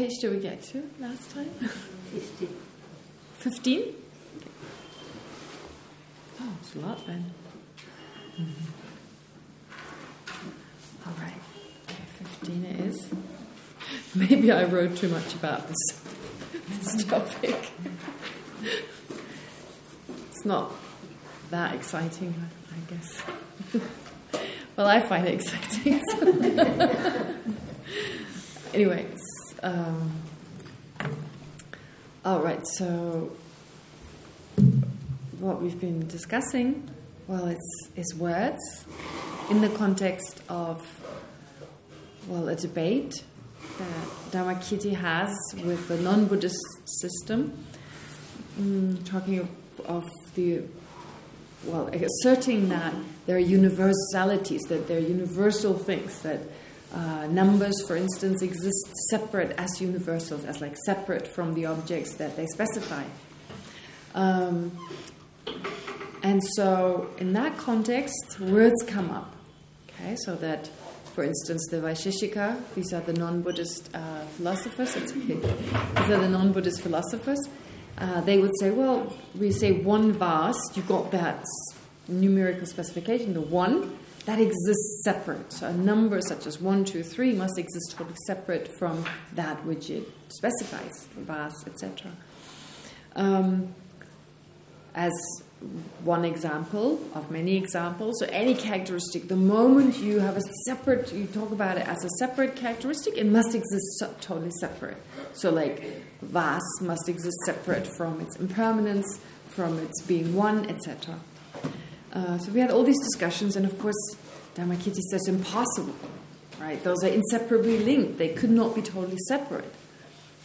Page did we get to last time? 15. 15? Oh, it's a lot then. Mm-hmm. All right. Okay, 15 it is. Maybe I wrote too much about this, this topic. it's not that exciting, I guess. well, I find it exciting. anyway, um, right, so what we've been discussing, well, it's, it's words in the context of, well, a debate that Dharmakirti has with the non-Buddhist system, mm, talking of, of the, well, asserting that there are universalities, that there are universal things, that uh, numbers, for instance, exist separate as universals, as like separate from the objects that they specify. Um, and so, in that context, words come up. Okay, so that, for instance, the Vaisheshika, these are the non-Buddhist uh, philosophers. Okay. These are the non-Buddhist philosophers. Uh, they would say, well, we say one vast. You got that numerical specification, the one that exists separate. A number such as 1, 2, 3 must exist totally separate from that which it specifies, the vase, etc. Um, as one example of many examples, so any characteristic, the moment you have a separate, you talk about it as a separate characteristic, it must exist totally separate. So like vase must exist separate from its impermanence, from its being one, etc. Uh, so we had all these discussions, and of course, Dharmakirti says impossible, right? Those are inseparably linked. They could not be totally separate.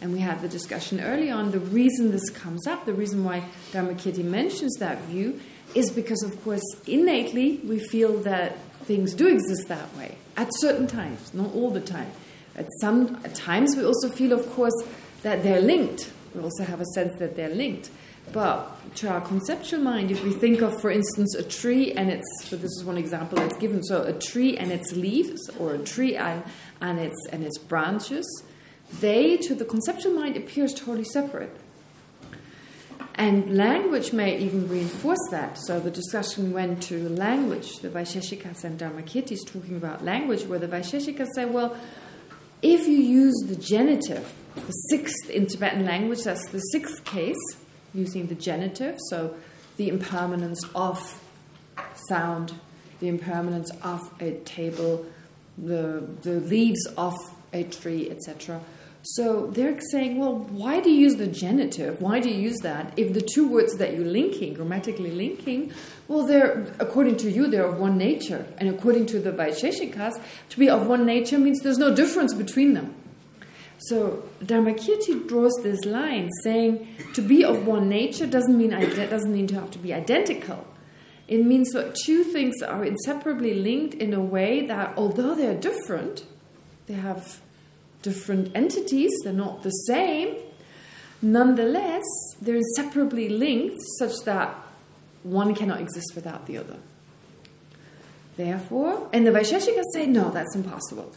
And we had the discussion early on. The reason this comes up, the reason why Dharmakirti mentions that view, is because, of course, innately we feel that things do exist that way at certain times, not all the time. At some at times, we also feel, of course, that they're linked. We also have a sense that they're linked. But to our conceptual mind, if we think of, for instance, a tree and its, so this is one example that's given, so a tree and its leaves, or a tree and, and, its, and its branches, they, to the conceptual mind, appears totally separate. And language may even reinforce that. So the discussion went to language. The Vaisheshikas and Dharmakirti is talking about language, where the Vaisheshikas say, well, if you use the genitive, the sixth in Tibetan language, that's the sixth case, using the genitive, so the impermanence of sound, the impermanence of a table, the, the leaves of a tree, etc. So they're saying, well, why do you use the genitive? Why do you use that? If the two words that you're linking, grammatically linking, well, they're, according to you, they're of one nature. And according to the Vaisheshikas, to be of one nature means there's no difference between them. So Dharmakirti draws this line saying to be of one nature doesn't mean doesn't mean to have to be identical. It means that two things are inseparably linked in a way that although they're different, they have different entities, they're not the same, nonetheless, they're inseparably linked such that one cannot exist without the other. Therefore, and the Vaisheshikas say, no, that's impossible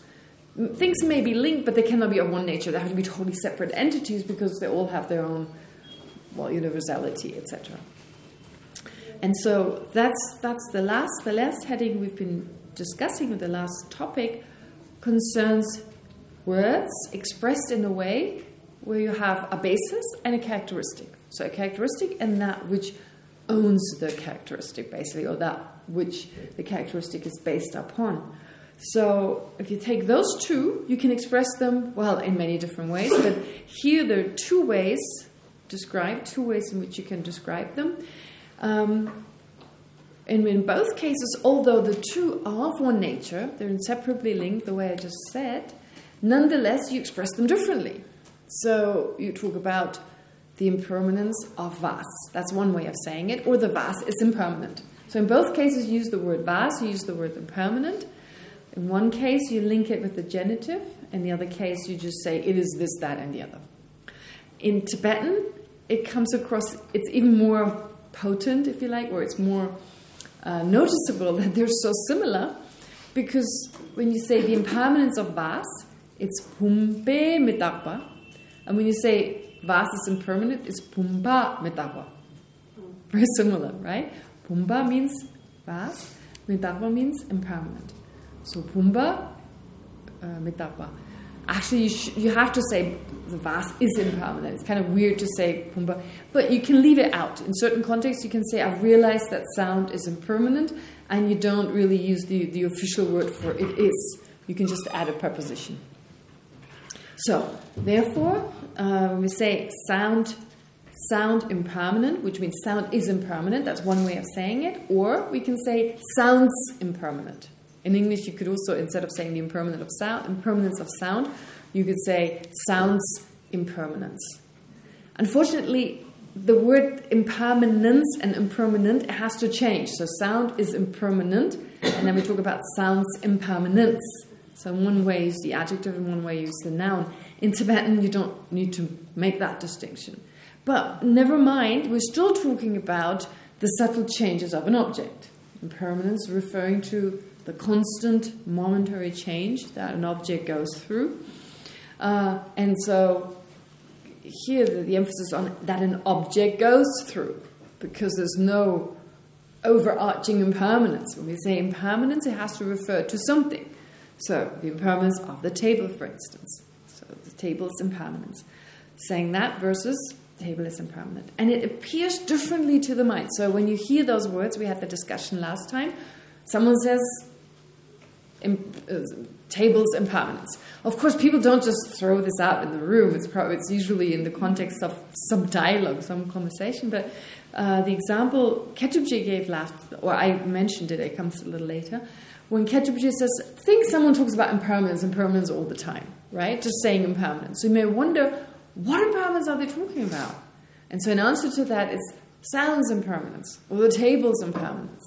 things may be linked, but they cannot be of one nature. They have to be totally separate entities because they all have their own, well, universality, etc. And so that's that's the last the last heading we've been discussing. The last topic concerns words expressed in a way where you have a basis and a characteristic. So a characteristic and that which owns the characteristic, basically, or that which the characteristic is based upon. So if you take those two, you can express them, well, in many different ways. But here there are two ways described, two ways in which you can describe them. Um, and in both cases, although the two are of one nature, they're inseparably linked, the way I just said, nonetheless, you express them differently. So you talk about the impermanence of vase. That's one way of saying it. Or the vase is impermanent. So in both cases, you use the word vase, you use the word impermanent. In one case, you link it with the genitive. In the other case, you just say it is this, that, and the other. In Tibetan, it comes across, it's even more potent, if you like, or it's more uh, noticeable that they're so similar because when you say the impermanence of vase, it's pumpe mitapa. And when you say vas is impermanent, it's pumba mitapa. Very similar, right? Pumba means vas, mitapa means impermanent. So pumba, uh, mitapa. Actually, you, you have to say the vas is impermanent. It's kind of weird to say pumba, but you can leave it out. In certain contexts, you can say, I've realized that sound is impermanent, and you don't really use the, the official word for it is. You can just add a preposition. So, therefore, uh, we say sound sound impermanent, which means sound is impermanent, that's one way of saying it, or we can say sounds impermanent. In English, you could also, instead of saying the impermanent of sound, impermanence of sound, you could say sounds impermanence. Unfortunately, the word impermanence and impermanent has to change. So sound is impermanent, and then we talk about sounds impermanence. So in one way use the adjective, in one way use the noun. In Tibetan, you don't need to make that distinction. But never mind, we're still talking about the subtle changes of an object. Impermanence referring to the constant momentary change that an object goes through. Uh, and so here the, the emphasis on that an object goes through because there's no overarching impermanence. When we say impermanence, it has to refer to something. So the impermanence of the table, for instance. So the table's impermanence. Saying that versus table is impermanent. And it appears differently to the mind. So when you hear those words, we had the discussion last time, someone says in, uh, tables impermanence. Of course, people don't just throw this out in the room. It's probably it's usually in the context of some dialogue, some conversation. But uh, the example Ketubji gave last, or I mentioned it, it comes a little later. When Ketubji says, think someone talks about impermanence, impermanence all the time, right? Just saying impermanence. So you may wonder, what impermanence are they talking about? And so in answer to that, it's sounds impermanence, or the table's impermanence,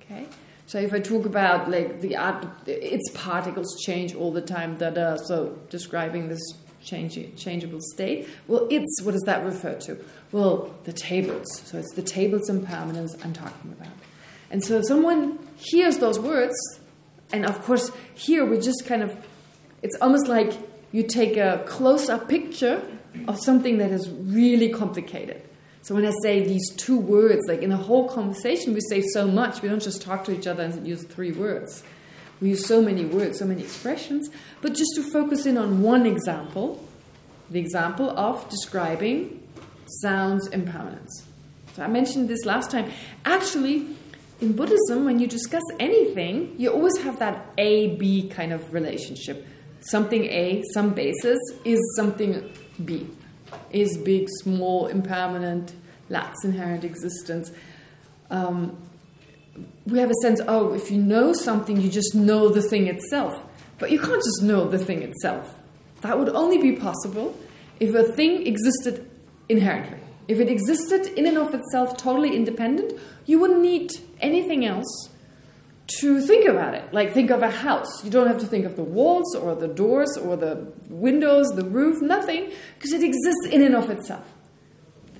okay? So if I talk about like the art, its particles change all the time, that uh, so describing this change, changeable state. Well, it's what does that refer to? Well, the tables. So it's the tables impermanence I'm talking about. And so if someone hears those words, and of course here we just kind of, it's almost like you take a close-up picture of something that is really complicated. So when I say these two words, like in a whole conversation, we say so much. We don't just talk to each other and use three words. We use so many words, so many expressions. But just to focus in on one example, the example of describing sounds impermanence. So I mentioned this last time. Actually, in Buddhism, when you discuss anything, you always have that A-B kind of relationship. Something A, some basis, is something B is big, small, impermanent, lacks inherent existence. Um, we have a sense, oh, if you know something, you just know the thing itself. But you can't just know the thing itself. That would only be possible if a thing existed inherently. If it existed in and of itself, totally independent, you wouldn't need anything else to think about it. Like think of a house. You don't have to think of the walls or the doors or the windows, the roof, nothing, because it exists in and of itself.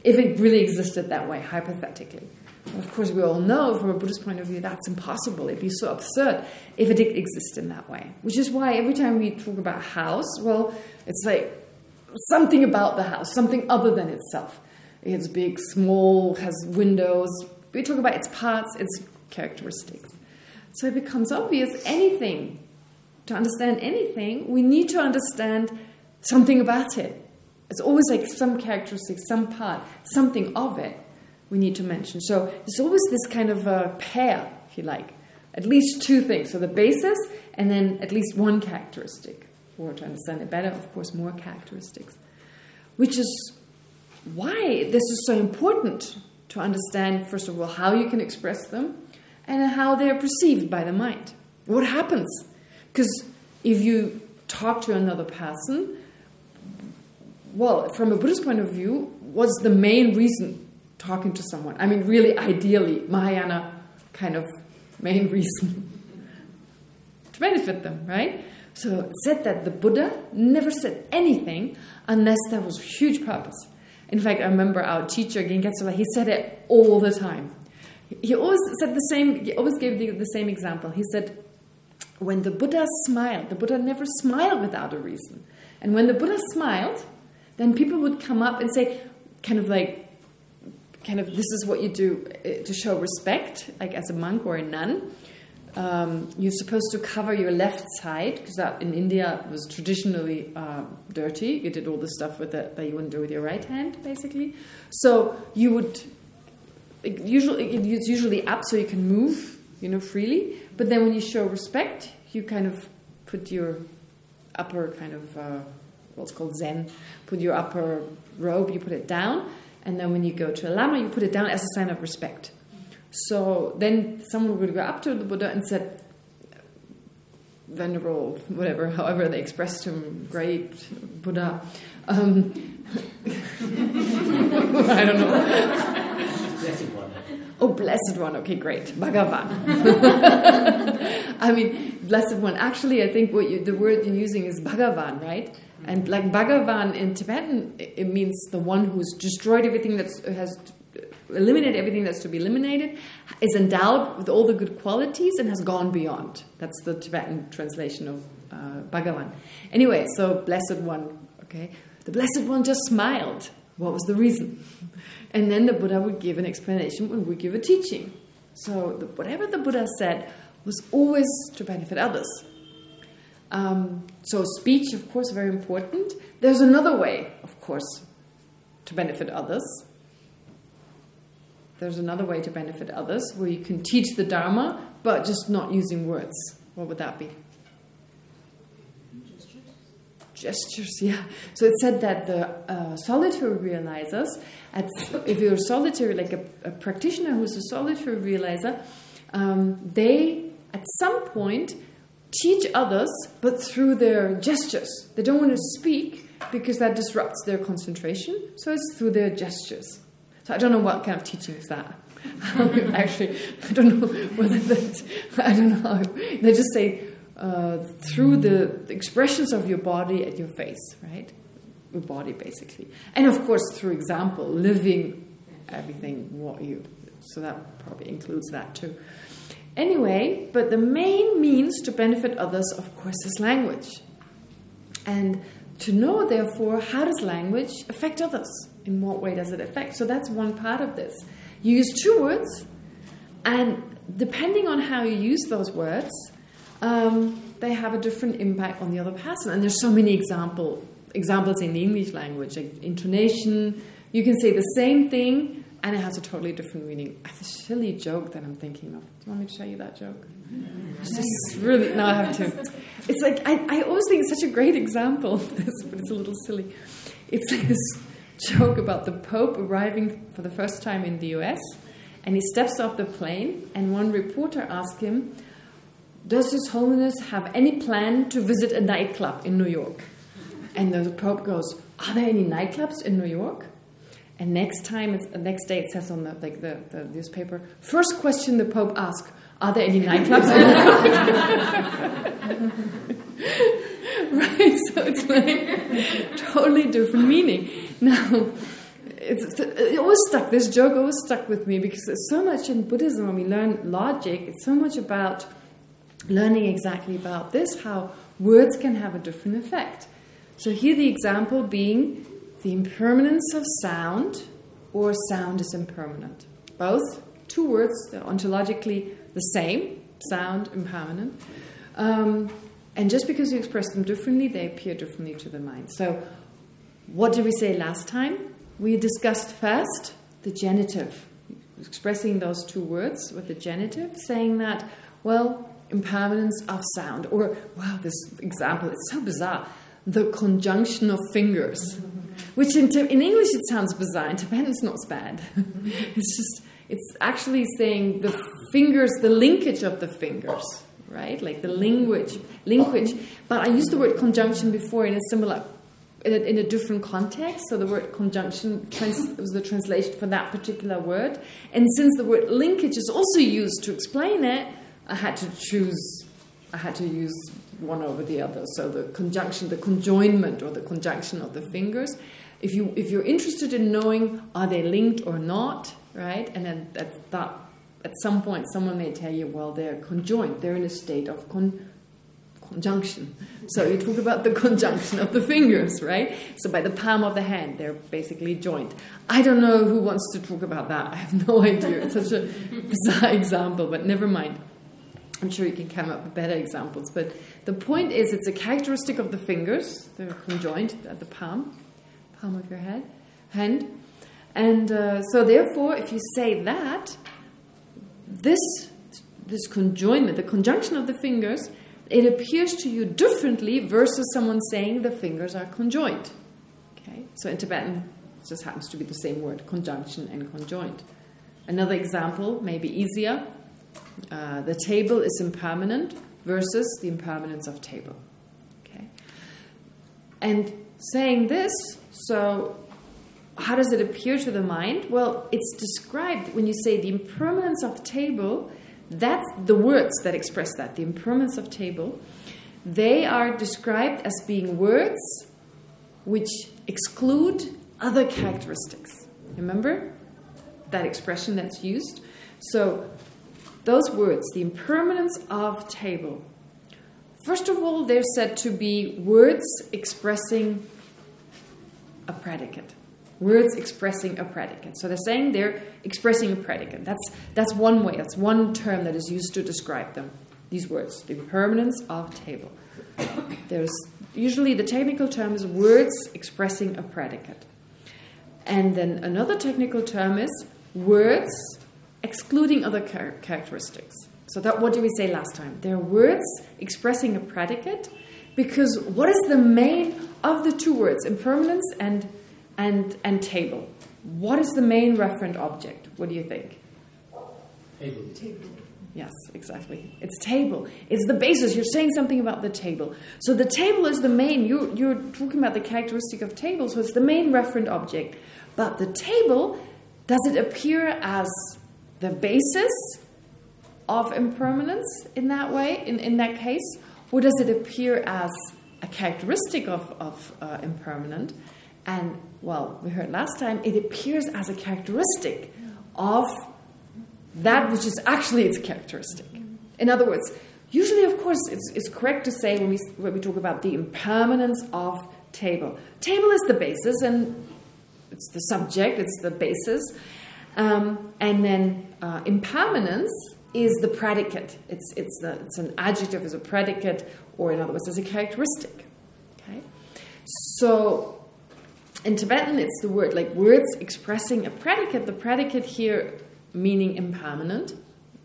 If it really existed that way, hypothetically. Of course, we all know from a Buddhist point of view that's impossible. It'd be so absurd if it did exist in that way. Which is why every time we talk about a house, well, it's like something about the house, something other than itself. It's big, small, has windows. We talk about its parts, its characteristics. So it becomes obvious anything, to understand anything, we need to understand something about it. It's always like some characteristic, some part, something of it we need to mention. So there's always this kind of a pair, if you like. At least two things. So the basis and then at least one characteristic. Or to understand it better, of course, more characteristics. Which is why this is so important to understand, first of all, how you can express them and how they're perceived by the mind. What happens? Because if you talk to another person, well, from a Buddhist point of view, what's the main reason talking to someone? I mean, really, ideally, Mahayana kind of main reason. to benefit them, right? So it said that the Buddha never said anything unless there was a huge purpose. In fact, I remember our teacher, Gengetsula, he said it all the time he always said the same, he always gave the, the same example. He said, when the Buddha smiled, the Buddha never smiled without a reason. And when the Buddha smiled, then people would come up and say, kind of like, kind of, this is what you do uh, to show respect, like as a monk or a nun. Um, you're supposed to cover your left side because that in India was traditionally uh, dirty. You did all the stuff with it that you wouldn't do with your right hand, basically. So you would usually it's usually up so you can move, you know, freely. But then when you show respect, you kind of put your upper kind of uh, what's called Zen. Put your upper robe, you put it down, and then when you go to a lama, you put it down as a sign of respect. So then someone would go up to the Buddha and said, venerable, whatever, however they expressed him, great Buddha. Um, I don't know. Oh, blessed one. Okay, great. Bhagavan. I mean, blessed one. Actually, I think what you, the word you're using is Bhagavan, right? And like Bhagavan in Tibetan, it means the one who's destroyed everything that has eliminated everything that's to be eliminated, is endowed with all the good qualities and has gone beyond. That's the Tibetan translation of uh, Bhagavan. Anyway, so blessed one, okay? The blessed one just smiled. What was the reason? And then the Buddha would give an explanation we give a teaching. So the, whatever the Buddha said was always to benefit others. Um, so speech, of course, very important. There's another way, of course, to benefit others. There's another way to benefit others where you can teach the Dharma, but just not using words. What would that be? Gestures, yeah. So it said that the uh, solitary realizers, at, if you're solitary, like a, a, practitioner who's a solitary realizer, um, they, at some point, teach others, but through their gestures. They don't want to speak because that disrupts their concentration, so it's through their gestures. So I don't know what kind of teaching is that. Actually, I don't know whether that, I don't know. They just say, uh, through the expressions of your body and your face, right? Your body, basically. And of course, through example, living everything what you... So that probably includes that too. Anyway, but the main means to benefit others, of course, is language. And to know, therefore, how does language affect others? In what way does it affect? So that's one part of this. You use two words, and depending on how you use those words, um, they have a different impact on the other person. And there's so many example examples in the English language, like intonation. You can say the same thing, and it has a totally different meaning. It's a silly joke that I'm thinking of. Do you want me to show you that joke? It's just really, no, I have to. It's like, I, I always think it's such a great example this, but it's a little silly. It's like this joke about the Pope arriving for the first time in the US, and he steps off the plane, and one reporter asks him, does His Holiness have any plan to visit a nightclub in New York? And the Pope goes, are there any nightclubs in New York? And next time, it's, next day it says on the, like the, the newspaper, first question the Pope asks, are there any nightclubs in New York? right, so it's like totally different meaning. Now, it's, it always stuck, this joke always stuck with me because there's so much in Buddhism when we learn logic, it's so much about learning exactly about this, how words can have a different effect. So here the example being the impermanence of sound or sound is impermanent. Both two words, they're ontologically the same, sound, impermanent. Um, and just because you express them differently, they appear differently to the mind. So what did we say last time? We discussed first the genitive, expressing those two words with the genitive, saying that, well, impermanence of sound. Or, wow, this example, it's so bizarre. The conjunction of fingers. Which in, in English it sounds bizarre. In Tibetan it's not bad. it's just, it's actually saying the fingers, the linkage of the fingers. Right? Like the language, linkage. But I used the word conjunction before in a similar in a, in a, different context. So the word conjunction was the translation for that particular word. And since the word linkage is also used to explain it, I had to choose, I had to use one over the other. So the conjunction, the conjoinment or the conjunction of the fingers. If, you, if you're interested in knowing are they linked or not, right? And then at, that, at some point someone may tell you, well, they're conjoined. They're in a state of con, conjunction. So you talk about the conjunction of the fingers, right? So by the palm of the hand, they're basically joined. I don't know who wants to talk about that. I have no idea. It's such a bizarre example, but never mind. I'm sure you can come up with better examples. But the point is, it's a characteristic of the fingers. They're conjoined at the palm, palm of your head, hand. And uh, so therefore, if you say that, this, this conjoinment, the conjunction of the fingers, it appears to you differently versus someone saying the fingers are conjoined. Okay, So in Tibetan, it just happens to be the same word, conjunction and conjoined. Another example, maybe easier, uh, the table is impermanent versus the impermanence of table. Okay, And saying this, so how does it appear to the mind? Well, it's described when you say the impermanence of table, that's the words that express that, the impermanence of table. They are described as being words which exclude other characteristics. Remember that expression that's used? So those words, the impermanence of table, first of all, they're said to be words expressing a predicate words expressing a predicate. So they're saying they're expressing a predicate. That's that's one way. That's one term that is used to describe them. These words, the impermanence of table. There's usually the technical term is words expressing a predicate. And then another technical term is words excluding other char characteristics. So that what did we say last time? They're words expressing a predicate because what is the main of the two words, impermanence and and, and table. What is the main referent object? What do you think? Table. table. Yes, exactly. It's table. It's the basis. You're saying something about the table. So the table is the main. You, you're talking about the characteristic of table, so it's the main referent object. But the table, does it appear as the basis of impermanence in that way, in, in that case? Or does it appear as a characteristic of, of uh, impermanent? And well, we heard last time, it appears as a characteristic of that which is actually its characteristic. In other words, usually, of course, it's, it's correct to say when we, when we talk about the impermanence of table. Table is the basis, and it's the subject, it's the basis. Um, and then uh, impermanence is the predicate. It's, it's, the, it's an adjective as a predicate, or in other words, as a characteristic. Okay? So in Tibetan, it's the word, like words expressing a predicate. The predicate here meaning impermanent.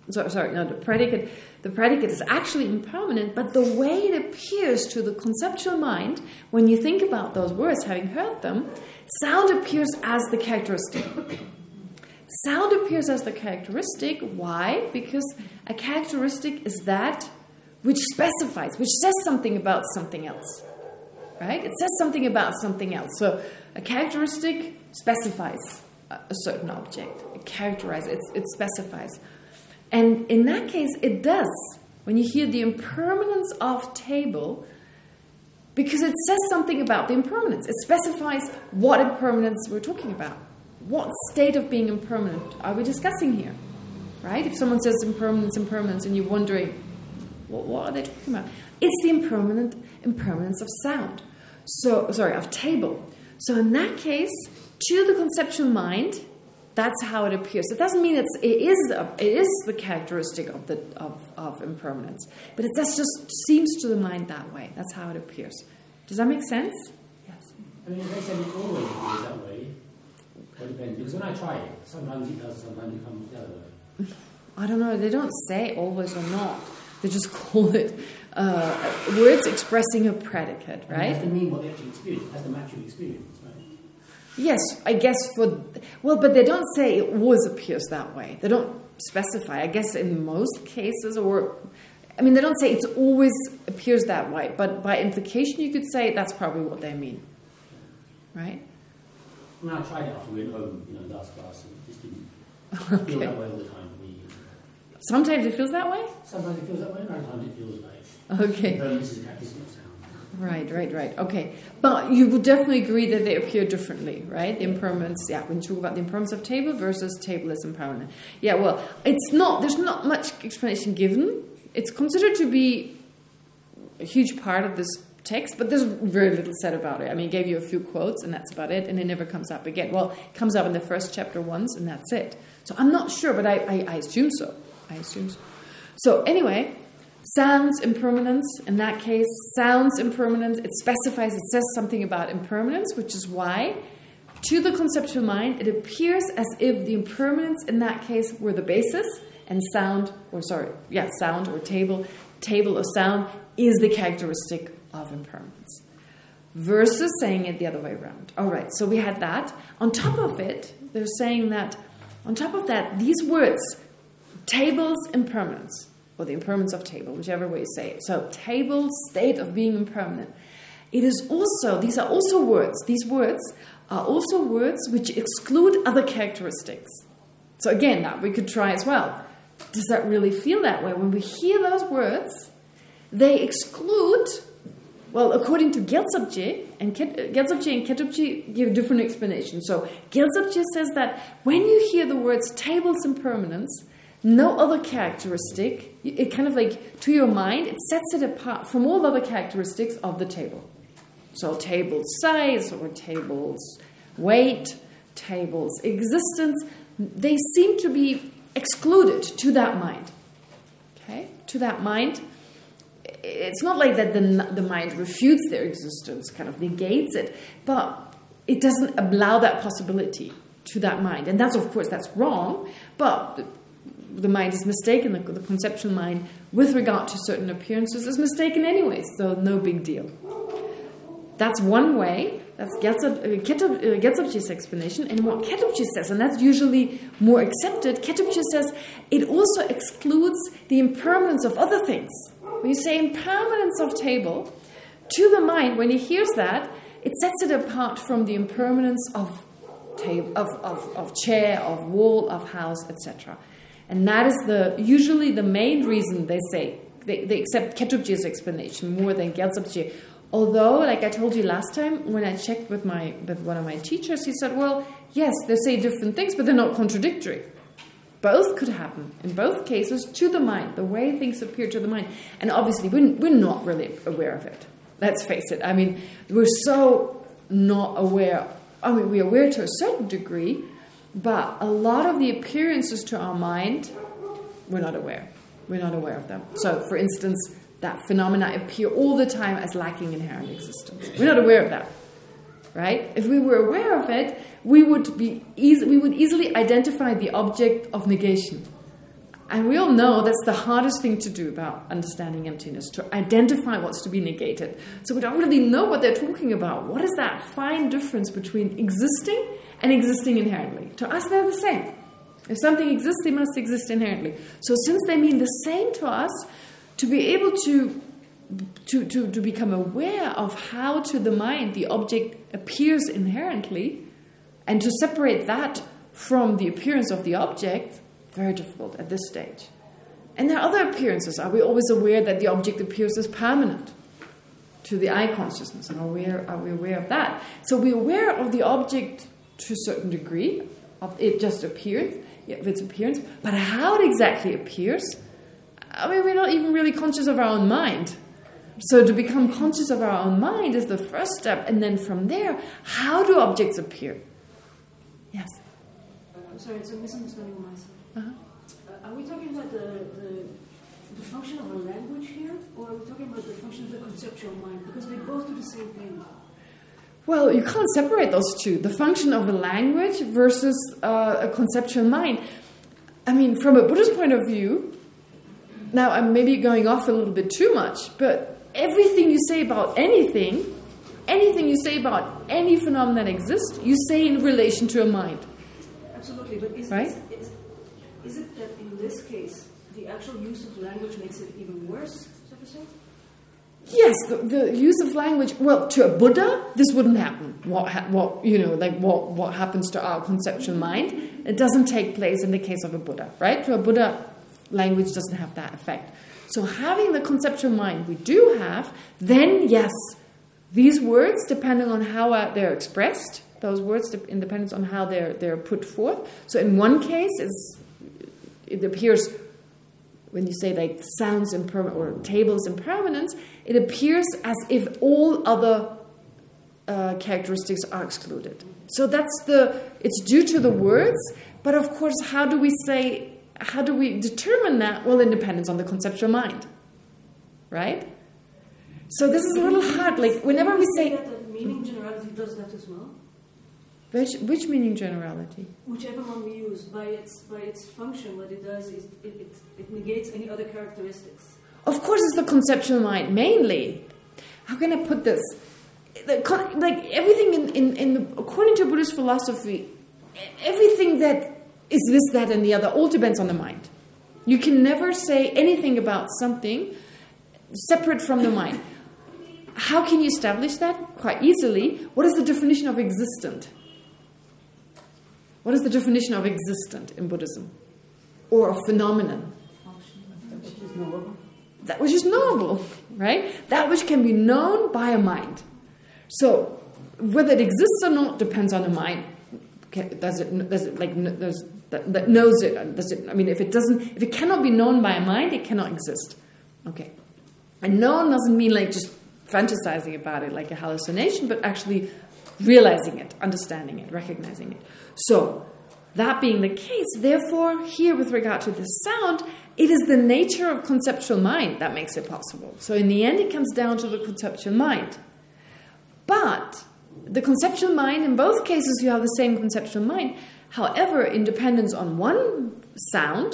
So, sorry, no, the predicate, the predicate is actually impermanent, but the way it appears to the conceptual mind, when you think about those words, having heard them, sound appears as the characteristic. Sound appears as the characteristic. Why? Because a characteristic is that which specifies, which says something about something else. Right? It says something about something else. So a characteristic specifies a, certain object. It characterizes, it, it specifies. And in that case, it does. When you hear the impermanence of table, because it says something about the impermanence. It specifies what impermanence we're talking about. What state of being impermanent are we discussing here? Right? If someone says impermanence, impermanence, and you're wondering, what, what are they talking about? It's the impermanent impermanence of sound. So, sorry, of table. So in that case, to the conceptual mind, that's how it appears. It doesn't mean it's, it is a, it is the characteristic of the of, of impermanence, but it just seems to the mind that way. That's how it appears. Does that make sense? Yes. I mean, always that way, depends. Because when I try it, sometimes it does, sometimes it comes the other way. I don't know. They don't say always or not. They just call it uh, words expressing a predicate, right? It has mean what they actually experience. To match your experience, right? Yes, I guess for well, but they don't say it always appears that way. They don't specify. I guess in most cases, or I mean, they don't say it always appears that way. But by implication, you could say that's probably what they mean, right? When I tried it after we went home, you know, last class, and it just didn't okay. feel that way all the time for me. Sometimes it feels that way. Sometimes it feels that way, and other times it feels like Okay. Right, right, right. Okay. But you would definitely agree that they appear differently, right? The impermanence, yeah, when you talk about the impermanence of table versus table as impermanent. Yeah, well, it's not, there's not much explanation given. It's considered to be a huge part of this text, but there's very little said about it. I mean, he gave you a few quotes, and that's about it, and it never comes up again. Well, it comes up in the first chapter once, and that's it. So I'm not sure, but I, I, I assume so. I assume so. So anyway, sounds impermanence. In that case, sounds impermanence. It specifies, it says something about impermanence, which is why to the conceptual mind, it appears as if the impermanence in that case were the basis, and sound, or sorry, yeah, sound or table, table or sound is the characteristic of impermanence. Versus saying it the other way around. All right, so we had that. On top of it, they're saying that, on top of that, these words, table's impermanence, or the impermanence of table, whichever way you say it. So, table, state of being impermanent. It is also, these are also words. These words are also words which exclude other characteristics. So again, that we could try as well. Does that really feel that way? When we hear those words, they exclude, well, according to Gyaltsabje, and uh, Gyaltsabje and Ketubje give different explanations. So Gyaltsabje says that when you hear the words tables impermanence, no other characteristic, it kind of like, to your mind, it sets it apart from all other characteristics of the table. So table's size or table's weight, table's existence, they seem to be excluded to that mind. Okay, to that mind. It's not like that the, the mind refutes their existence, kind of negates it, but it doesn't allow that possibility to that mind. And that's, of course, that's wrong, but the mind is mistaken, the, the conceptual mind, with regard to certain appearances, is mistaken anyway, so no big deal. That's one way. That's Gyaltsabje's uh, explanation. And what Ketubje says, and that's usually more accepted, Ketubje says it also excludes the impermanence of other things. When you say impermanence of table, to the mind, when he hears that, it sets it apart from the impermanence of table, of, of, of chair, of wall, of house, etc. And that is the usually the main reason they say they, they accept Ketubje's explanation more than Gyaltsabje Although, like I told you last time, when I checked with my with one of my teachers, he said, well, yes, they say different things, but they're not contradictory. Both could happen, in both cases, to the mind, the way things appear to the mind. And obviously, we're, we're not really aware of it. Let's face it. I mean, we're so not aware. I mean, we're aware to a certain degree, but a lot of the appearances to our mind, we're not aware. We're not aware of them. So, for instance, that phenomena appear all the time as lacking inherent existence. We're not aware of that, right? If we were aware of it, we would be easy, we would easily identify the object of negation. And we all know that's the hardest thing to do about understanding emptiness, to identify what's to be negated. So we don't really know what they're talking about. What is that fine difference between existing and existing inherently? To us, they're the same. If something exists, they must exist inherently. So since they mean the same to us, to be able to to, to, to become aware of how to the mind the object appears inherently and to separate that from the appearance of the object, very difficult at this stage. And there are other appearances. Are we always aware that the object appears as permanent to the eye consciousness? Are we, are we aware of that? So we're aware of the object to a certain degree, of it just appears, of its appearance, but how it exactly appears I mean, we're not even really conscious of our own mind. So to become conscious of our own mind is the first step. And then from there, how do objects appear? Yes? I'm sorry, it's a misunderstanding on my side. Uh -huh. uh, are we talking about the, the, the, function of a language here? Or are we talking about the function of the conceptual mind? Because they both do the same thing. Well, you can't separate those two. The function of a language versus uh, a conceptual mind. I mean, from a Buddhist point of view, now I'm maybe going off a little bit too much, but everything you say about anything, anything you say about any phenomenon that exists, you say in relation to a mind. Absolutely, but is, right? is, is it that in this case, the actual use of language makes it even worse, so to say? Yes, the, the, use of language. Well, to a Buddha, this wouldn't happen. What, what you know, like what what happens to our conceptual mind? It doesn't take place in the case of a Buddha, right? To a Buddha, language doesn't have that effect. So having the conceptual mind we do have, then yes, these words, depending on how uh, they're expressed, those words depends on how they're they're put forth. So in one case, it appears when you say like sounds impermanent or tables impermanence, it appears as if all other uh, characteristics are excluded. So that's the, it's due to the words, but of course, how do we say, how do we determine that? Well, it depends on the conceptual mind, right? So this is a little hard, like whenever we say... That meaning generality does that as well? Which, which meaning generality? Whichever one we use, by its by its function, what it does is it, it, it negates any other characteristics. Of course, it's the conceptual mind mainly. How can I put this? Like everything in, in, in the, according to Buddhist philosophy, everything that is this, that, and the other all depends on the mind. You can never say anything about something separate from the mind. How can you establish that? Quite easily. What is the definition of existent? What is the definition of existent in Buddhism? Or of phenomenon? That which is knowable, right? That which can be known by a mind. So, whether it exists or not depends on the mind. Does it, does it like, does, that, that knows it, uh, does it, I mean, if it doesn't, if it cannot be known by a mind, it cannot exist. Okay. And known doesn't mean like just fantasizing about it like a hallucination, but actually realizing it, understanding it, recognizing it. So, that being the case, therefore, here with regard to the sound, it is the nature of conceptual mind that makes it possible. So in the end, it comes down to the conceptual mind. But the conceptual mind, in both cases, you have the same conceptual mind. However, in dependence on one sound,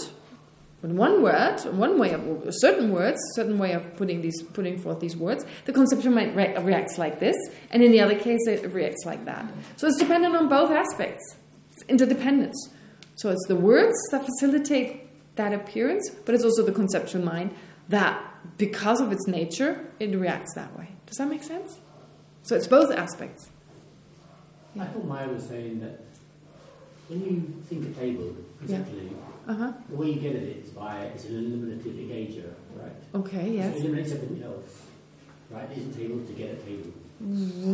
on one word, one way of certain words, certain way of putting these, putting forth these words, the conceptual mind re reacts like this, and in the other case, it reacts like that. So it's dependent on both aspects. It's interdependence. So it's the words that facilitate that appearance, but it's also the conceptual mind that, because of its nature, it reacts that way. Does that make sense? So it's both aspects. Yeah. I thought Maya was saying that when you think of table conceptually, yeah. uh -huh. the way you get at it is by it's an eliminative engager, right? Okay, yes. So it eliminates everything else, right? It isn't able to get a table.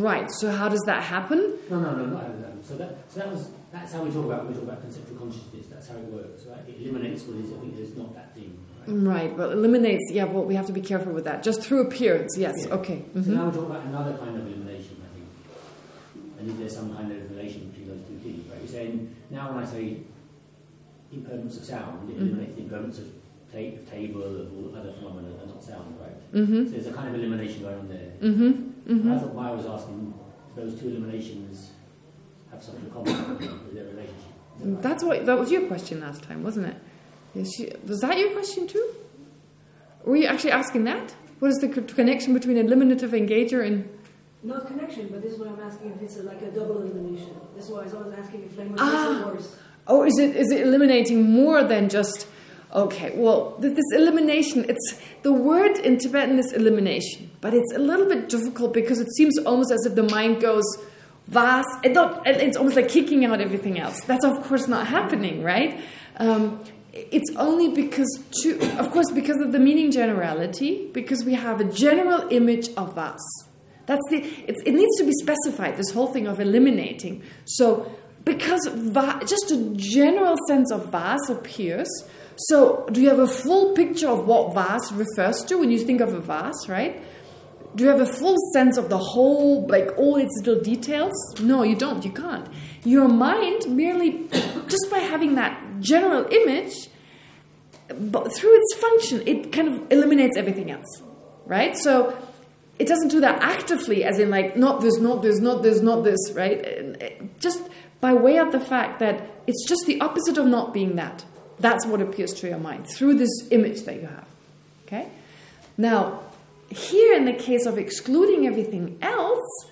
Right. So how does that happen? No, no, no, no. no. So that so that was that's how we talk about we talk about conceptual consciousness. That's how it works, right? It eliminates what is I think is not that thing. Right? right, well, eliminates, yeah, well, we have to be careful with that. Just through appearance, yes, yeah. okay. Mm -hmm. So now we're talking about another kind of elimination, I think. And is there some kind of relation between those two things, right? You're saying, now when I say impermanence of sound, it mm-hmm. eliminates the impermanence of, ta of table, of all other phenomena that are not sound, right? Mm -hmm. So there's a kind of elimination going on there. Mm -hmm. -hmm. I thought Maya was asking, those two eliminations have something in common with their relationship. That That's what that was your question last time, wasn't it? Was that your question too? Were you actually asking that? What is the connection between eliminative engager and... Not connection, but this is what I'm asking if it's a, like a double elimination. This is why I was always asking if language ah. makes it worse. Oh, is it is it eliminating more than just... Okay, well, this elimination, it's the word in Tibetan is elimination, but it's a little bit difficult because it seems almost as if the mind goes vast, and not, it's almost like kicking out everything else. That's of course not happening, right? Um, it's only because, to, of course, because of the meaning generality, because we have a general image of us. That's the. it needs to be specified. This whole thing of eliminating. So, because just a general sense of vas appears. So, do you have a full picture of what vas refers to when you think of a vas, right? Do you have a full sense of the whole, like all its little details? No, you don't. You can't. Your mind merely, just by having that general image, but through its function, it kind of eliminates everything else, right? So it doesn't do that actively, as in like, not this, not this, not this, not this, right? Just by way of the fact that it's just the opposite of not being that. That's what appears to your mind, through this image that you have, okay? Now, here in the case of excluding everything else,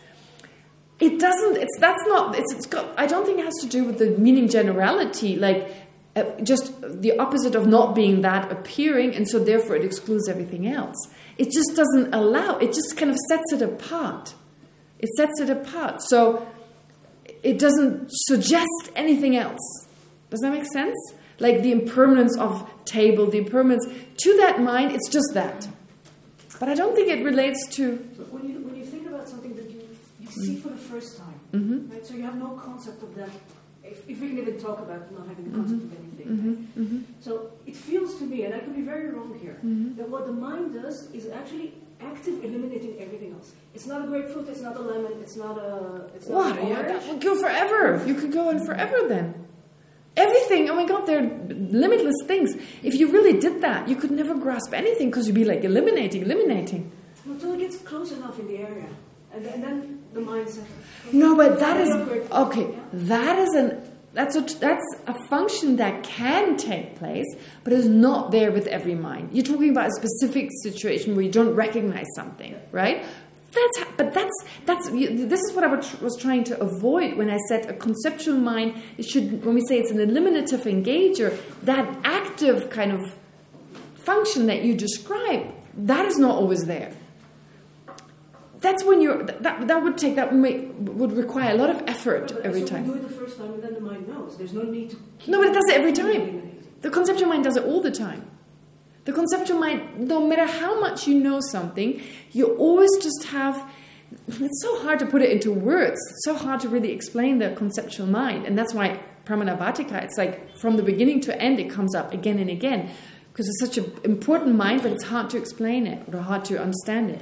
it doesn't, it's, that's not, it's, it's got, I don't think it has to do with the meaning generality, like, just the opposite of not being that appearing, and so therefore it excludes everything else. It just doesn't allow, it just kind of sets it apart. It sets it apart. So it doesn't suggest anything else. Does that make sense? Like the impermanence of table, the impermanence, to that mind, it's just that. But I don't think it relates to... When you, when you think about something that you, you see for the first time, mm -hmm. right? So you have no concept of that if, if we can even talk about not having the concept of anything. Mhm, right? mhm, So it feels to me, and I could be very wrong here, that what the mind does is actually active eliminating everything else. It's not a grapefruit, it's not a lemon, it's not a it's not Wow, an yeah, orange. go forever. You could go on forever then. Everything, oh my god, they're limitless things. If you really did that, you could never grasp anything because you'd be like eliminating, eliminating. Until it gets close enough in the area. And, and then the mind says... No, but that is okay. That is an that's a that's a function that can take place, but is not there with every mind. You're talking about a specific situation where you don't recognize something, right? That's but that's that's this is what I was was trying to avoid when I said a conceptual mind. It should when we say it's an eliminative engager, that active kind of function that you describe, that is not always there that's when you're that that would take that would require a lot of effort But every so time. do it the first time and then the mind knows. There's no need to... No, but it does it every time. The conceptual mind does it all the time. The conceptual mind, no matter how much you know something, you always just have. It's so hard to put it into words. It's so hard to really explain the conceptual mind, and that's why Pramanavartika. It's like from the beginning to end, it comes up again and again because it's such an important mind, but it's hard to explain it or hard to understand it.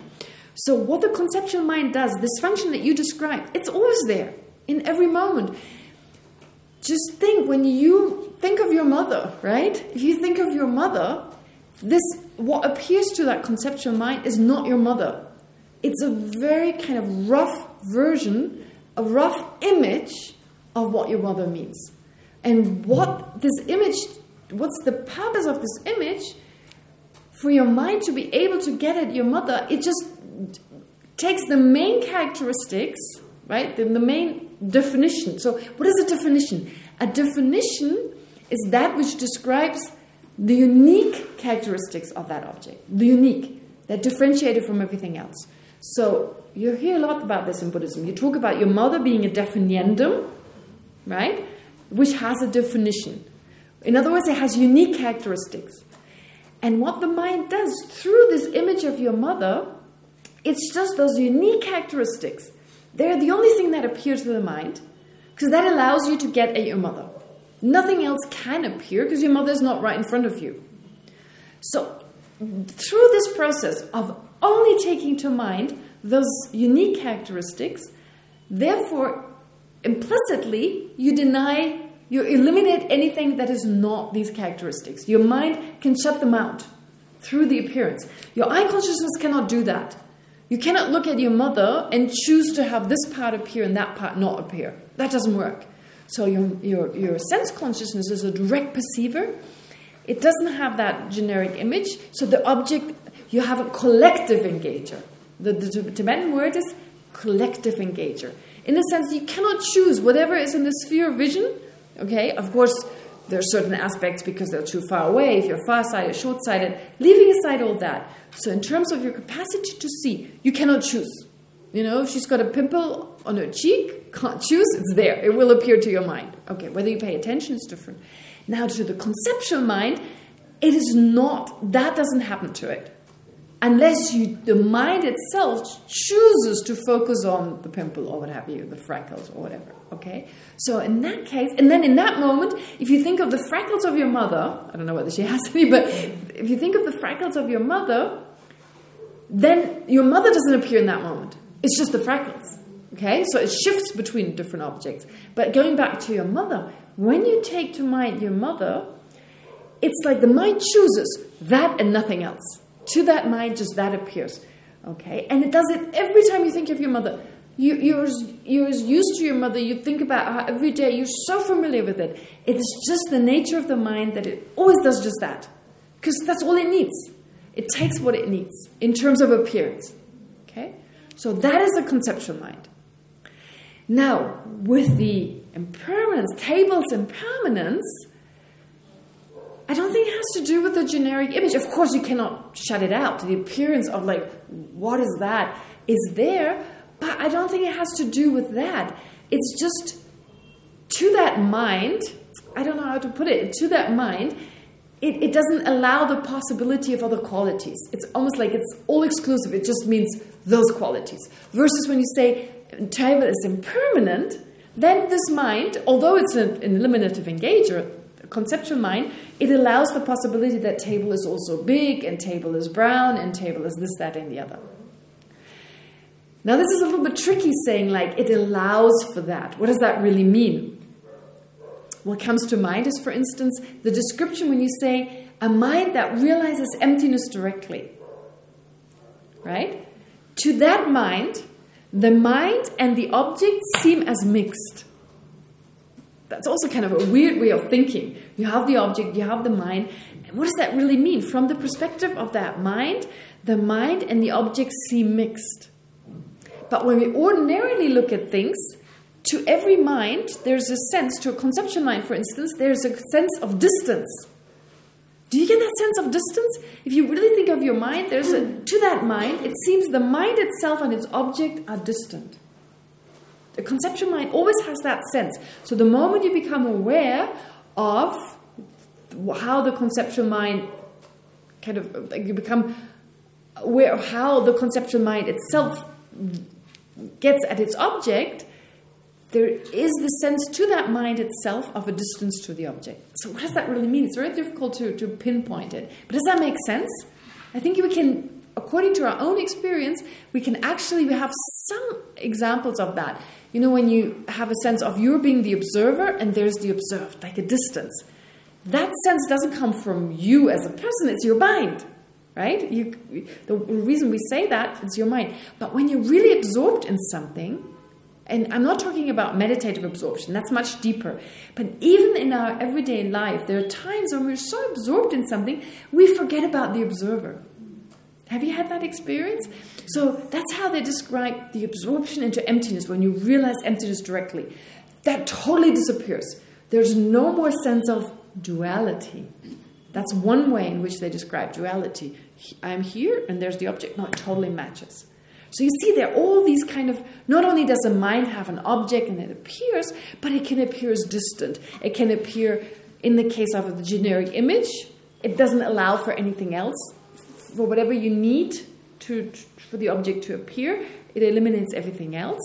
So, what the conceptual mind does, this function that you describe, it's always there in every moment just think when you think of your mother, right? If you think of your mother, this what appears to that conceptual mind is not your mother. It's a very kind of rough version, a rough image of what your mother means. And what this image, what's the purpose of this image? For your mind to be able to get at your mother, it just takes the main characteristics, right? The, the main definition. So, what is a definition? A definition is that which describes the unique characteristics of that object, the unique, that differentiated from everything else. So, you hear a lot about this in Buddhism. You talk about your mother being a definiendum, right? Which has a definition. In other words, it has unique characteristics. And what the mind does through this image of your mother, it's just those unique characteristics. They're the only thing that appear to the mind because that allows you to get at your mother. Nothing else can appear because your mother is not right in front of you. So, through this process of only taking to mind those unique characteristics, therefore, implicitly, you deny, you eliminate anything that is not these characteristics. Your mind can shut them out through the appearance. Your eye consciousness cannot do that. You cannot look at your mother and choose to have this part appear and that part not appear. That doesn't work. So your, your, your sense consciousness is a direct perceiver. It doesn't have that generic image. So the object, you have a collective engager. The, the Tibetan word is collective engager. In a sense, you cannot choose whatever is in the sphere of vision. Okay, of course, there are certain aspects because they're too far away. If you're far-sighted, short-sighted, leaving aside all that. So in terms of your capacity to see, you cannot choose. You know, if she's got a pimple on her cheek, can't choose, it's there. It will appear to your mind. Okay, whether you pay attention is different. Now to the conceptual mind, it is not, that doesn't happen to it. Unless you, the mind itself chooses to focus on the pimple or what have you, the freckles or whatever. Okay? So in that case, and then in that moment, if you think of the freckles of your mother, I don't know whether she has any, but if you think of the freckles of your mother, then your mother doesn't appear in that moment. It's just the freckles. Okay? So it shifts between different objects. But going back to your mother, when you take to mind your mother, it's like the mind chooses that and nothing else. To that mind, just that appears. Okay? And it does it every time you think of your mother. You, you're, you're as used to your mother, you think about her every day, you're so familiar with it. It is just the nature of the mind that it always does just that. Because that's all it needs. It takes what it needs in terms of appearance. Okay? So that is the conceptual mind. Now, with the impermanence, Table's impermanence, I don't think it has to do with the generic image. Of course, you cannot shut it out. The appearance of like, what is that, is there, but I don't think it has to do with that. It's just to that mind, I don't know how to put it, to that mind, it, it doesn't allow the possibility of other qualities. It's almost like it's all exclusive. It just means those qualities. Versus when you say time is impermanent, then this mind, although it's an, an eliminative engager, conceptual mind, it allows the possibility that table is also big, and table is brown, and table is this, that, and the other. Now, this is a little bit tricky saying, like, it allows for that. What does that really mean? What comes to mind is, for instance, the description when you say, a mind that realizes emptiness directly. Right? To that mind, the mind and the object seem as mixed. That's also kind of a weird way of thinking. You have the object, you have the mind. And what does that really mean? From the perspective of that mind, the mind and the object seem mixed. But when we ordinarily look at things, to every mind, there's a sense, to a conceptual mind, for instance, there's a sense of distance. Do you get that sense of distance? If you really think of your mind, there's a, to that mind, it seems the mind itself and its object are distant. The conceptual mind always has that sense. So the moment you become aware of how the conceptual mind kind of, like you become aware of how the conceptual mind itself gets at its object, there is the sense to that mind itself of a distance to the object. So what does that really mean? It's very difficult to, to pinpoint it. But does that make sense? I think we can, according to our own experience, we can actually have some examples of that. You know, when you have a sense of you're being the observer and there's the observed, like a distance. That sense doesn't come from you as a person, it's your mind right? You, the reason we say that is your mind. But when you're really absorbed in something, and I'm not talking about meditative absorption, that's much deeper. But even in our everyday life, there are times when we're so absorbed in something, we forget about the observer. Have you had that experience? So that's how they describe the absorption into emptiness, when you realize emptiness directly. That totally disappears. There's no more sense of duality. That's one way in which they describe duality. I'm here and there's the object. No, it totally matches. So you see there are all these kind of, not only does the mind have an object and it appears, but it can appear as distant. It can appear, in the case of the generic image, it doesn't allow for anything else. For whatever you need to, for the object to appear, it eliminates everything else.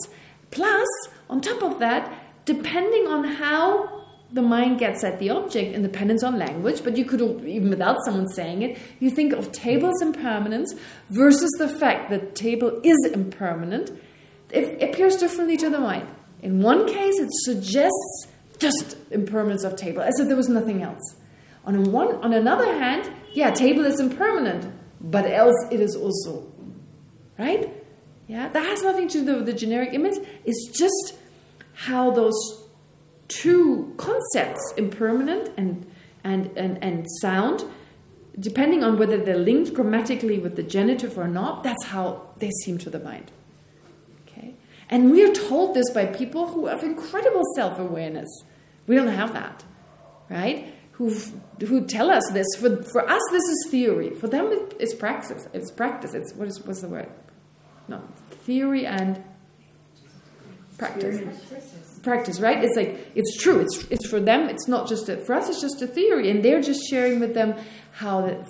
Plus, on top of that, depending on how the mind gets at the object and dependence on language, but you could, even without someone saying it, you think of table's impermanence versus the fact that table is impermanent, it appears differently to the mind. In one case, it suggests just impermanence of table, as if there was nothing else. On one, on another hand, yeah, table is impermanent, but else it is also, right? Yeah, that has nothing to do with the generic image. It's just how those two concepts, impermanent and, and, and, and sound, depending on whether they're linked grammatically with the genitive or not, that's how they seem to the mind. Okay? And we are told this by people who have incredible self-awareness. We don't have that, right? Who who tell us this. For for us, this is theory. For them, it's practice. It's practice. It's what is what's the word? No, theory and practice practice, right? It's like it's true. It's it's for them. It's not just a, for us. It's just a theory, and they're just sharing with them how the,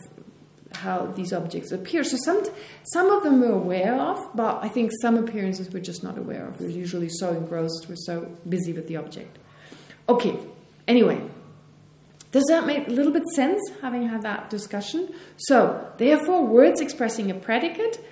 how these objects appear. So some some of them we're aware of, but I think some appearances we're just not aware of. We're usually so engrossed. We're so busy with the object. Okay. Anyway, does that make a little bit sense? Having had that discussion. So therefore, words expressing a predicate.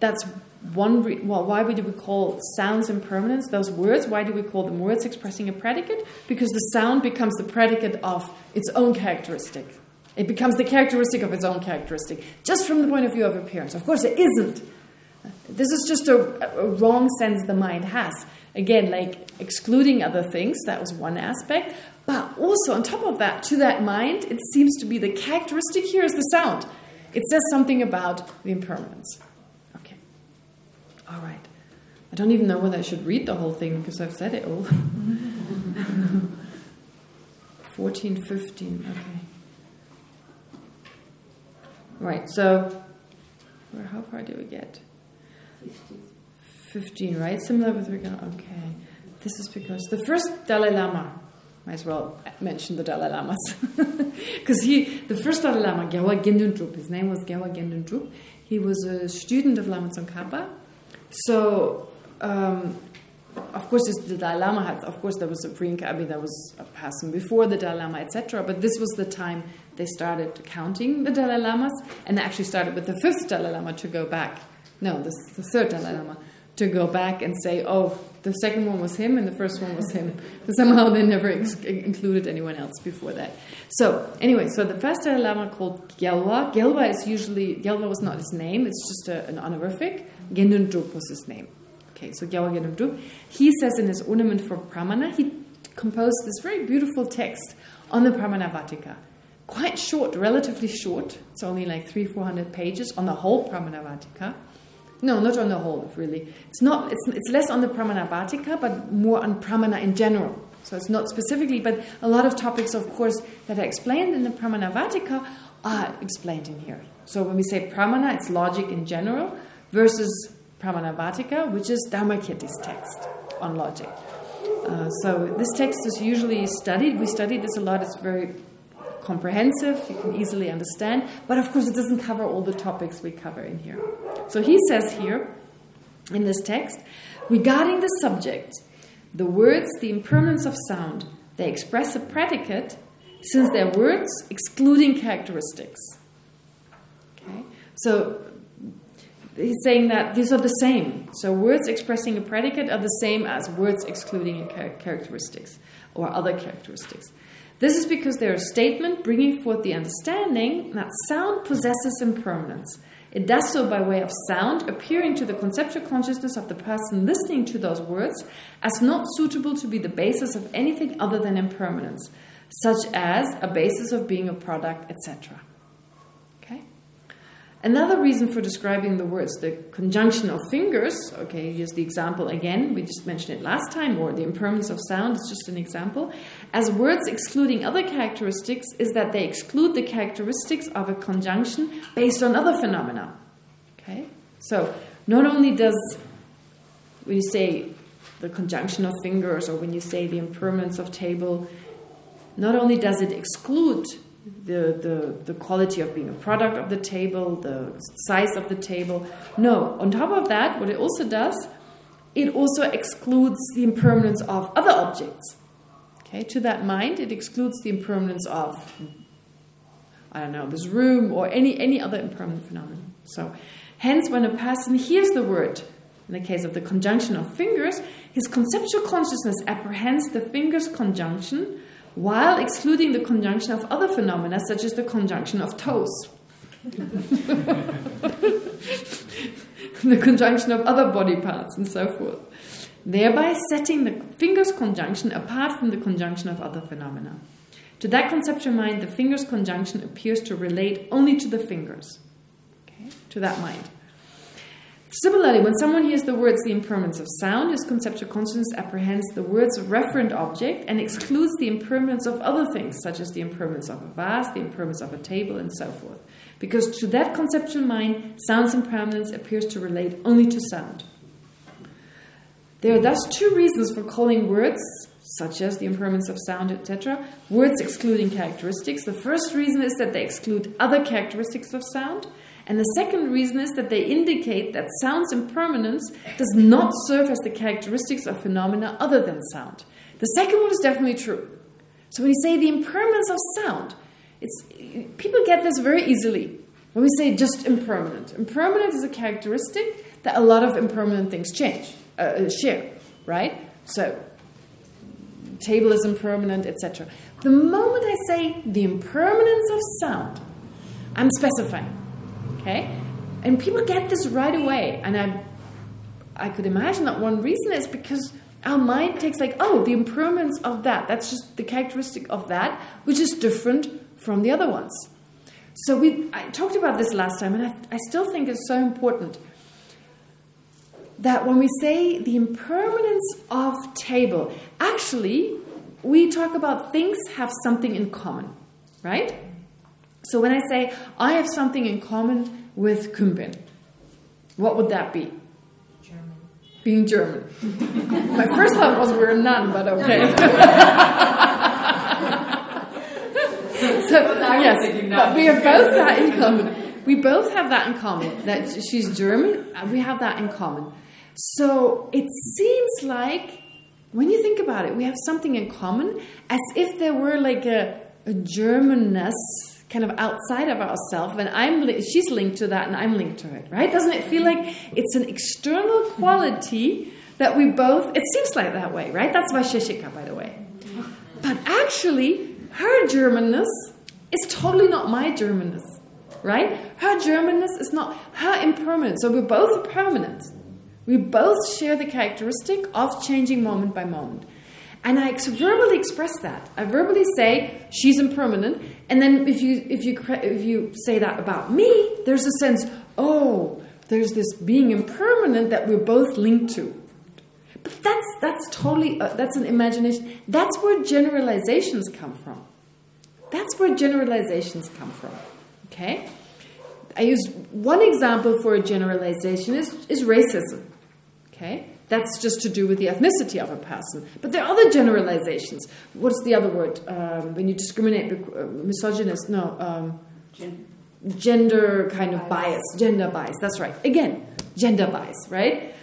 That's one well why do we call sounds impermanence those words why do we call them words expressing a predicate because the sound becomes the predicate of its own characteristic it becomes the characteristic of its own characteristic just from the point of view of appearance of course it isn't this is just a, a wrong sense the mind has again like excluding other things that was one aspect but also on top of that to that mind it seems to be the characteristic here is the sound it says something about the impermanence Okay. all right. I don't even know whether I should read the whole thing because I've said it all. 14, 15, okay. Right, so where, how far do we get? 15. 15, right? Similar with regard, okay. This is because the first Dalai Lama, might as well mention the Dalai Lamas. Because he, the first Dalai Lama, Gyalwa Gendun Drup, his name was Gyalwa Gendun Drup, he was a student of Lama Tsongkhapa so um, of course, the Dalai Lama had, of course, there was a pre I mean, there was a person before the Dalai Lama, etc. But this was the time they started counting the Dalai Lamas, and they actually started with the fifth Dalai Lama to go back. No, the, the third Dalai Lama to go back and say, oh, the second one was him and the first one was him. somehow they never included anyone else before that. So anyway, so the first Dalai Lama called Gyalwa. Gyalwa is usually, Gyalwa was not his name, it's just a, an honorific. Gendun was his name. Okay, so Gyalwa Gendun He says in his ornament for Pramana, he composed this very beautiful text on the Pramanavartika. Quite short, relatively short. It's only like three, four hundred pages on the whole Pramanavartika. No, not on the whole, really. It's not. It's, it's less on the Pramanavartika, but more on Pramana in general. So it's not specifically, but a lot of topics, of course, that are explained in the Pramanavartika are explained in here. So when we say Pramana, it's logic in general versus Pramanavartika, which is Dharmakirti's text on logic. Uh, so this text is usually studied. We study this a lot. It's very comprehensive, you can easily understand, but of course it doesn't cover all the topics we cover in here. So he says here, in this text, regarding the subject, the words, the impermanence of sound, they express a predicate since they're words excluding characteristics. Okay, So he's saying that these are the same. So words expressing a predicate are the same as words excluding characteristics or other characteristics. This is because they're a statement bringing forth the understanding that sound possesses impermanence. It does so by way of sound appearing to the conceptual consciousness of the person listening to those words as not suitable to be the basis of anything other than impermanence, such as a basis of being a product, etc. Another reason for describing the words, the conjunction of fingers, okay, here's the example again, we just mentioned it last time, or the impermanence of sound is just an example, as words excluding other characteristics is that they exclude the characteristics of a conjunction based on other phenomena. Okay? So, not only does, when you say the conjunction of fingers, or when you say the impermanence of table, not only does it exclude the, the, the quality of being a product of the table, the size of the table. No, on top of that, what it also does, it also excludes the impermanence of other objects. Okay, to that mind, it excludes the impermanence of, I don't know, this room or any, any other impermanent phenomenon. So, hence, when a person hears the word, in the case of the conjunction of fingers, his conceptual consciousness apprehends the fingers conjunction while excluding the conjunction of other phenomena, such as the conjunction of toes. the conjunction of other body parts and so forth, thereby setting the fingers conjunction apart from the conjunction of other phenomena. To that conceptual mind, the fingers conjunction appears to relate only to the fingers, okay? to that mind. Similarly, when someone hears the words the impermanence of sound, his conceptual consciousness apprehends the words of referent object and excludes the impermanence of other things, such as the impermanence of a vase, the impermanence of a table, and so forth. Because to that conceptual mind, sound's impermanence appears to relate only to sound. There are thus two reasons for calling words, such as the impermanence of sound, etc., words excluding characteristics. The first reason is that they exclude other characteristics of sound, and the second reason is that they indicate that sound's impermanence does not serve as the characteristics of phenomena other than sound. The second one is definitely true. So when you say the impermanence of sound, it's people get this very easily. When we say just impermanent, impermanent is a characteristic that a lot of impermanent things change, uh, uh share, right? So table is impermanent, etc. The moment I say the impermanence of sound, I'm specifying. Okay? And people get this right away. And I, I could imagine that one reason is because our mind takes like, oh, the impermanence of that. That's just the characteristic of that, which is different from the other ones. So we, I talked about this last time, and I, I still think it's so important that when we say the impermanence of table, actually, we talk about things have something in common, right? So when I say, I have something in common with Kumbin, what would that be? German. Being German. My first thought was we're nun, but okay. so, yes, but we have both that in common. We both have that in common, that she's German, we have that in common. So it seems like, when you think about it, we have something in common, as if there were like a, a Germanness kind of outside of ourselves, and I'm she's linked to that, and I'm linked to it, right? Doesn't it feel like it's an external quality that we both? It seems like that way, right? That's Vaisheshika, by the way. But actually, her Germanness is totally not my Germanness, right? Her Germanness is not her impermanence. So we're both permanent. We both share the characteristic of changing moment by moment. And I verbally express that. I verbally say she's impermanent, and then if you if you if you say that about me, there's a sense, oh, there's this being impermanent that we're both linked to. But that's that's totally uh, that's an imagination. That's where generalizations come from. That's where generalizations come from. Okay, I use one example for a generalization is is racism. Okay, that's just to do with the ethnicity of a person. But there are other generalizations. What's the other word? Um, when you discriminate, uh, misogynist, no. Um, gender kind of bias, gender bias. That's right. Again, gender bias, right?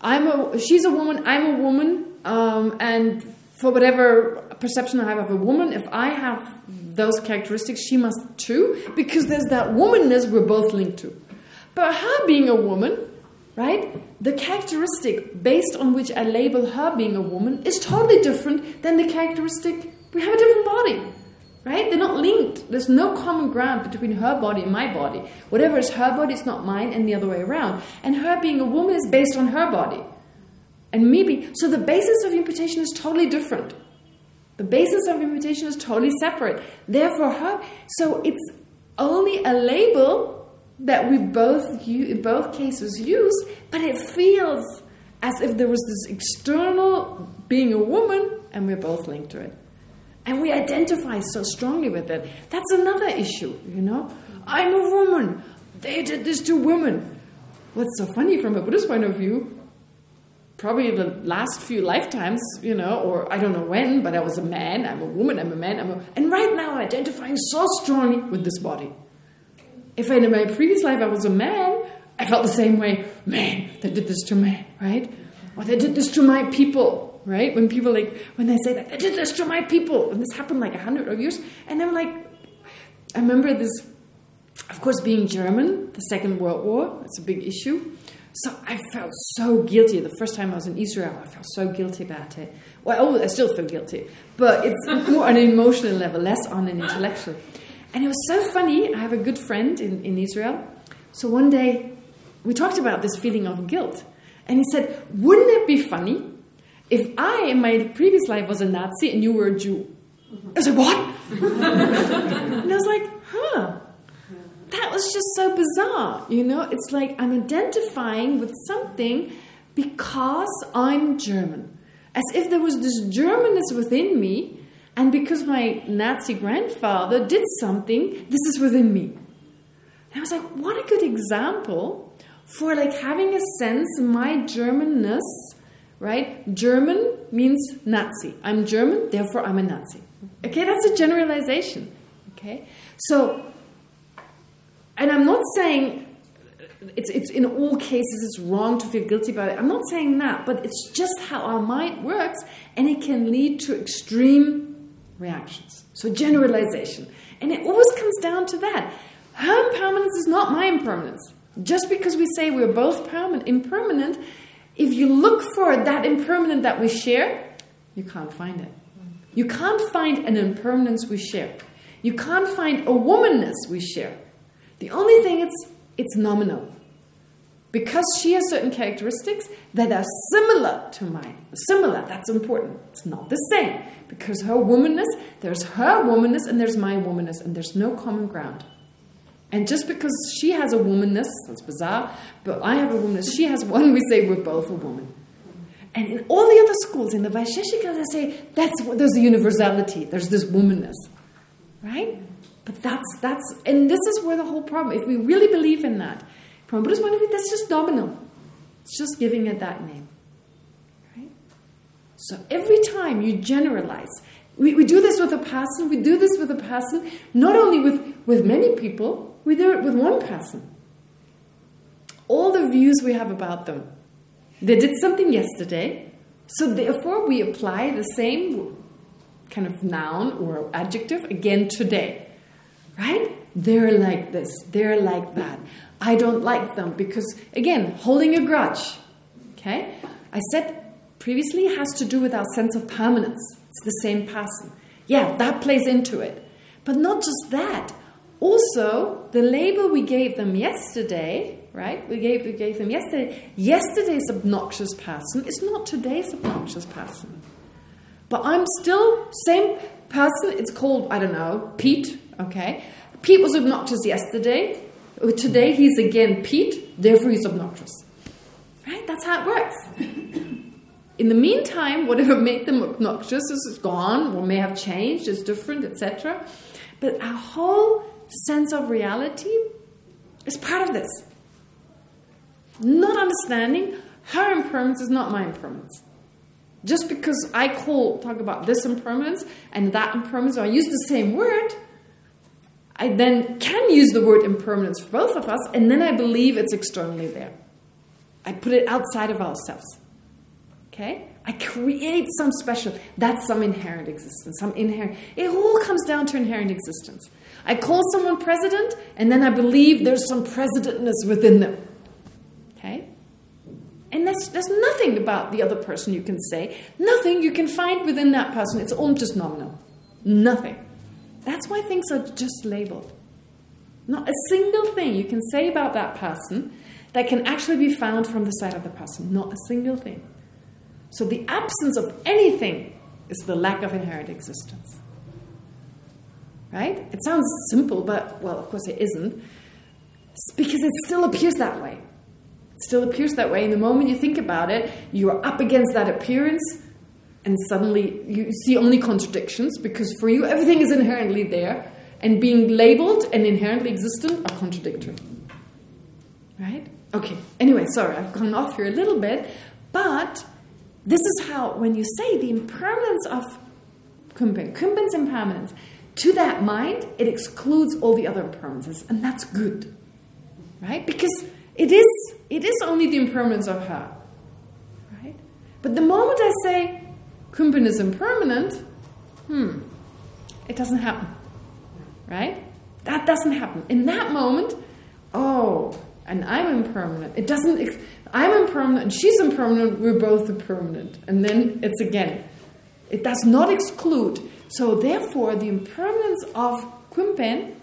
I'm a, she's a woman, I'm a woman, um, and for whatever perception I have of a woman, if I have those characteristics, she must too, because there's that womanness we're both linked to. But her being a woman right? The characteristic based on which I label her being a woman is totally different than the characteristic we have a different body, right? They're not linked. There's no common ground between her body and my body. Whatever is her body is not mine and the other way around. And her being a woman is based on her body. And maybe, so the basis of imputation is totally different. The basis of imputation is totally separate. Therefore, her, so it's only a label that we both in both cases use, but it feels as if there was this external being a woman and we're both linked to it. And we identify so strongly with it. That's another issue, you know? I'm a woman. They did this to women. What's so funny from a Buddhist point of view, probably the last few lifetimes, you know, or I don't know when, but I was a man, I'm a woman, I'm a man, I'm a... And right now I'm identifying so strongly with this body. If in my previous life I was a man, I felt the same way. Man, they did this to me, right? Or they did this to my people, right? When people like, when they say that, they did this to my people. And this happened like a hundred of years. And I'm like, I remember this, of course, being German, the Second World War, it's a big issue. So I felt so guilty. The first time I was in Israel, I felt so guilty about it. Well, I still feel guilty, but it's more on an emotional level, less on an intellectual. And it was so funny. I have a good friend in, in Israel. So one day, we talked about this feeling of guilt. And he said, wouldn't it be funny if I, in my previous life, was a Nazi and you were a Jew? I said, like, what? and I was like, huh. That was just so bizarre, you know? It's like I'm identifying with something because I'm German. As if there was this Germanness within me and because my Nazi grandfather did something, this is within me. And I was like, what a good example for like having a sense my Germanness, right? German means Nazi. I'm German, therefore I'm a Nazi. Okay, that's a generalization. Okay, so, and I'm not saying it's it's in all cases it's wrong to feel guilty about it. I'm not saying that, but it's just how our mind works, and it can lead to extreme reactions. So generalization. And it always comes down to that. Her impermanence is not my impermanence. Just because we say we're both permanent, impermanent, if you look for that impermanent that we share, you can't find it. You can't find an impermanence we share. You can't find a womanness we share. The only thing it's it's nominal. Because she has certain characteristics that are similar to mine. Similar, that's important. It's not the same. Because her womanness, there's her womanness and there's my womanness, and there's no common ground. And just because she has a womanness, that's bizarre, but I have a womanness, she has one, we say we're both a woman. And in all the other schools, in the Vaisheshikas, they say that's there's a universality, there's this womanness. Right? But that's, that's, and this is where the whole problem, if we really believe in that, from a Buddhist point of view, that's just nominal. It's just giving it that name. Right? So every time you generalize, we, we do this with a person, we do this with a person, not only with, with many people, we do it with one person. All the views we have about them, They did something yesterday, so therefore we apply the same kind of noun or adjective again today. Right? They're like this, they're like that. I don't like them because, again, holding a grudge. Okay? I said previously has to do with our sense of permanence. It's the same person. Yeah, that plays into it. But not just that. Also, the label we gave them yesterday, right? We gave we gave them yesterday. Yesterday's obnoxious person is not today's obnoxious person. But I'm still same person. It's called I don't know Pete. Okay, Pete was obnoxious yesterday. Uh, today he's again Pete. Therefore he's obnoxious. Right? That's how it works. In the meantime, whatever made them obnoxious is gone or may have changed, is different, etc. But our whole sense of reality is part of this. Not understanding her impermanence is not my impermanence. Just because I call talk about this impermanence and that impermanence, or I use the same word, I then can use the word impermanence for both of us, and then I believe it's externally there. I put it outside of ourselves. Okay? I create some special, that's some inherent existence, some inherent, it all comes down to inherent existence. I call someone president, and then I believe there's some presidentness within them. Okay? And there's, there's nothing about the other person you can say, nothing you can find within that person. It's all just nominal. Nothing. That's why things are just labeled. Not a single thing you can say about that person that can actually be found from the side of the person. Not a single thing. So the absence of anything is the lack of inherent existence. Right? It sounds simple, but, well, of course it isn't. because it still appears that way. It still appears that way. And the moment you think about it, you are up against that appearance, and suddenly you see only contradictions, because for you, everything is inherently there, and being labeled and inherently existent are contradictory. Right? Okay, anyway, sorry, I've gone off here a little bit, but this is how, when you say the impermanence of Kumpen, Kumpen's impermanence, to that mind, it excludes all the other impermanences, and that's good. Right? Because it is it is only the impermanence of her. Right? But the moment I say Kumpen is impermanent, hmm, it doesn't happen. Right? That doesn't happen. In that moment, oh, and I'm impermanent. It doesn't I'm impermanent and she's impermanent, we're both impermanent. And then it's again. It does not exclude. So therefore, the impermanence of Kumpen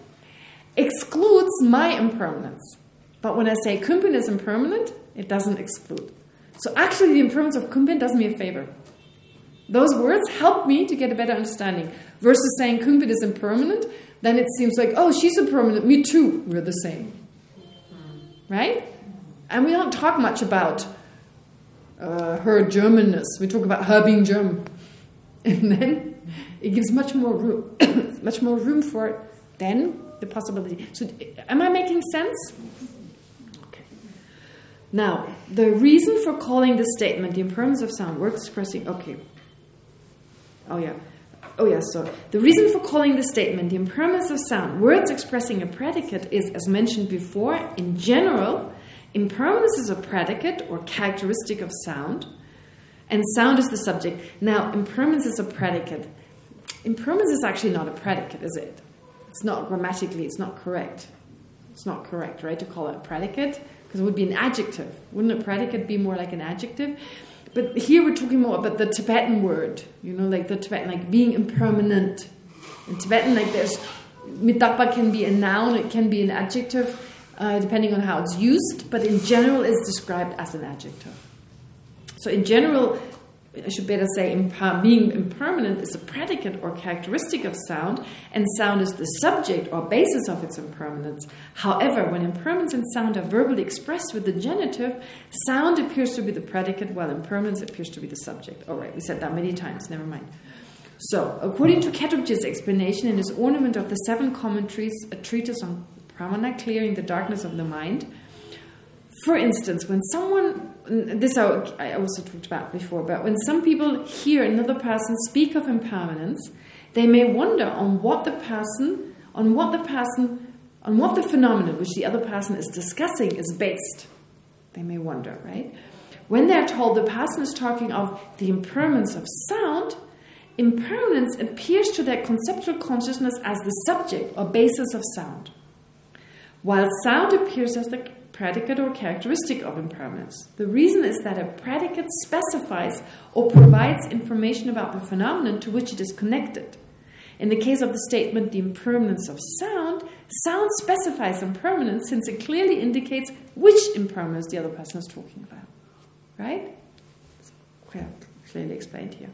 excludes my impermanence. But when I say Kumpen is impermanent, it doesn't exclude. So actually, the impermanence of Kumpen does me a favor. Those words help me to get a better understanding. Versus saying Kumpen is impermanent, then it seems like, oh, she's impermanent, me too, we're the same. Right? And we don't talk much about uh, her Germanness. We talk about her being German. And then it gives much more room, much more room for then the possibility. So, am I making sense? Okay. Now, the reason for calling this statement the impermanence of sound, words expressing. Okay. Oh yeah. Oh yeah. So the reason for calling the statement the impermanence of sound, words expressing a predicate, is as mentioned before. In general, Impermanence is a predicate or characteristic of sound, and sound is the subject. Now, impermanence is a predicate. Impermanence is actually not a predicate, is it? It's not grammatically, it's not correct. It's not correct, right, to call it a predicate, because it would be an adjective. Wouldn't a predicate be more like an adjective? But here we're talking more about the Tibetan word, you know, like the Tibetan, like being impermanent. In Tibetan, like there's, mitapa can be a noun, it can be an adjective, uh, depending on how it's used, but in general is described as an adjective. So in general, I should better say imper being impermanent is a predicate or characteristic of sound, and sound is the subject or basis of its impermanence. However, when impermanence and sound are verbally expressed with the genitive, sound appears to be the predicate, while impermanence appears to be the subject. All right, we said that many times, never mind. So, according to Khedrubje's explanation in his Ornament of the Seven Commentaries, a treatise on pramana, clearing the darkness of the mind. For instance, when someone, this I also talked about before, but when some people hear another person speak of impermanence, they may wonder on what the person, on what the person, on what the phenomenon which the other person is discussing is based. They may wonder, right? when they're told the person is talking of the impermanence of sound, impermanence appears to their conceptual consciousness as the subject or basis of sound, while sound appears as the predicate or characteristic of impermanence. The reason is that a predicate specifies or provides information about the phenomenon to which it is connected. In the case of the statement, the impermanence of sound, sound specifies impermanence since it clearly indicates which impermanence the other person is talking about. Right? It's clearly explained here.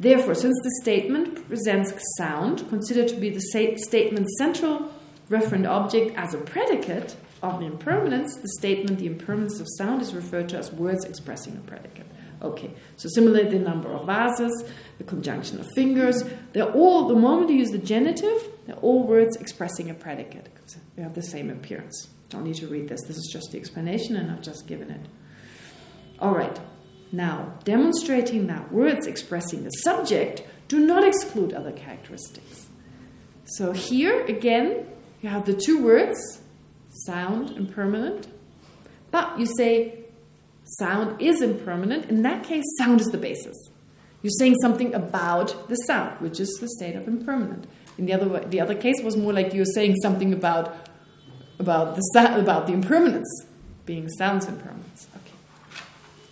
Therefore, since the statement presents sound, considered to be the statement's central referent object as a predicate of the impermanence, the statement, the impermanence of sound, is referred to as words expressing a predicate. Okay, so similarly, the number of vases, the conjunction of fingers, they're all, the moment you use the genitive, they're all words expressing a predicate they have the same appearance. Don't need to read this, this is just the explanation and I've just given it. All right, now, demonstrating that words expressing the subject do not exclude other characteristics. So here, again, you have the two words, sound and permanent, but you say sound is impermanent. In that case, sound is the basis. You're saying something about the sound, which is the state of impermanent. In the other way, the other case was more like you're saying something about about the about the impermanence, being sound's impermanence. Okay.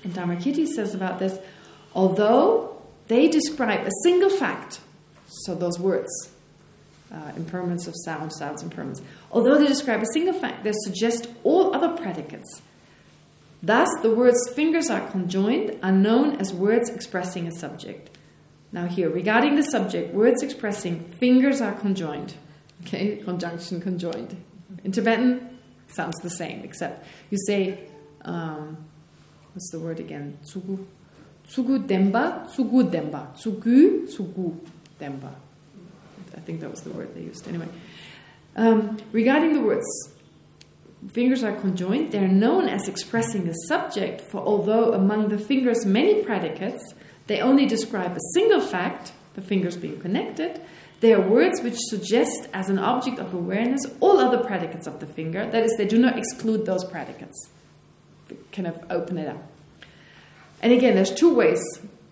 And Dharmakirti says about this, although they describe a single fact, so those words, uh, impermanence of sound, sounds impermanence, although they describe a single fact, they suggest all other predicates Thus, the words fingers are conjoined are known as words expressing a subject. Now here, regarding the subject, words expressing fingers are conjoined. Okay, conjunction conjoined. In Tibetan, sounds the same, except you say, um, what's the word again? Tsugu. Tsugu demba, tsugu demba. Tsugu, tsugu demba. I think that was the word they used. Anyway, um, regarding the words fingers are conjoined, they're known as expressing a subject, for although among the fingers many predicates, they only describe a single fact, the fingers being connected, they are words which suggest as an object of awareness all other predicates of the finger, that is, they do not exclude those predicates. Kind of open it up. And again, there's two ways.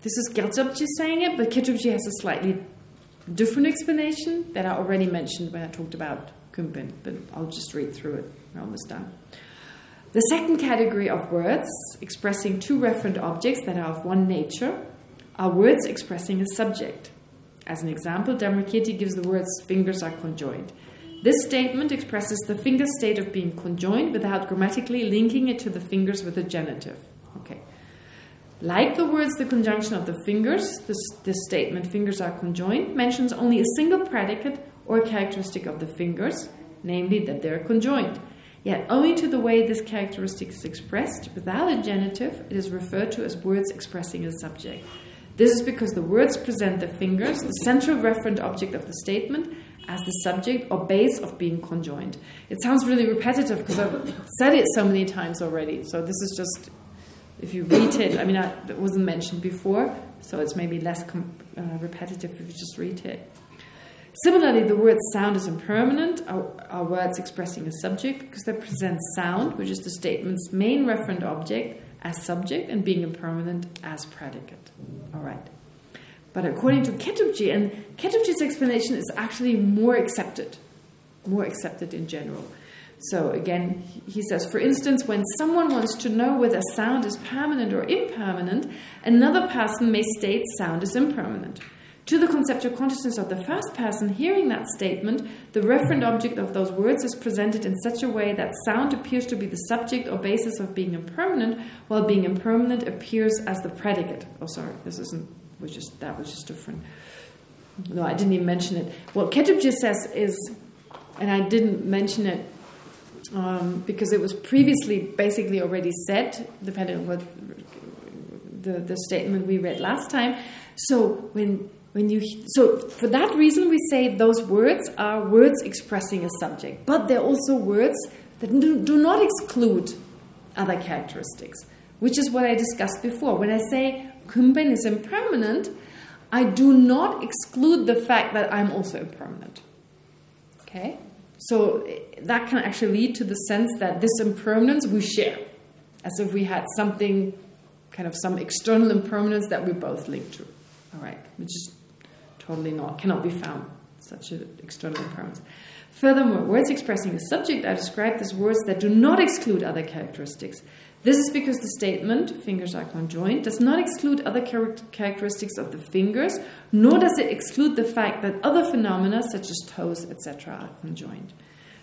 This is Gyaltsabje saying it, but Khedrubje has a slightly different explanation that I already mentioned when I talked about Kumbin, but I'll just read through it. We're almost done. The second category of words, expressing two referent objects that are of one nature, are words expressing a subject. As an example, Dharmakirti gives the words fingers are conjoined. This statement expresses the finger state of being conjoined without grammatically linking it to the fingers with a genitive. Okay. Like the words the conjunction of the fingers, this, this statement, fingers are conjoined, mentions only a single predicate or characteristic of the fingers, namely that they're conjoined. Yet, owing to the way this characteristic is expressed, without a genitive, it is referred to as words expressing a subject. This is because the words present the fingers, the central referent object of the statement, as the subject or base of being conjoined. It sounds really repetitive because I've said it so many times already. So this is just, if you read it, I mean, it wasn't mentioned before, so it's maybe less uh, repetitive if you just read it. Similarly, the word sound is impermanent, are, are words expressing a subject because they present sound, which is the statement's main referent object, as subject and being impermanent as predicate. All right. But according to Khedrubje, and Khedrubje's explanation is actually more accepted, more accepted in general. So again, he says, for instance, when someone wants to know whether sound is permanent or impermanent, another person may state sound is impermanent. To the conceptual consciousness of the first person hearing that statement, the referent object of those words is presented in such a way that sound appears to be the subject or basis of being impermanent, while being impermanent appears as the predicate. Oh, sorry, this isn't, was just, that was just different. No, I didn't even mention it. What Khedrubje says is, and I didn't mention it um, because it was previously basically already said, depending on what the, the statement we read last time. So when when you so for that reason we say those words are words expressing a subject but they're also words that do, do not exclude other characteristics which is what I discussed before. When I say Kumben is impermanent I do not exclude the fact that I'm also impermanent. Okay so that can actually lead to the sense that this impermanence we share as if we had something kind of some external impermanence that we both link to. All right, which is totally not, cannot be found, such an external impermanence. Furthermore, words expressing a subject are described as words that do not exclude other characteristics. This is because the statement, fingers are conjoined, does not exclude other char characteristics of the fingers, nor does it exclude the fact that other phenomena, such as toes, etc., are conjoined.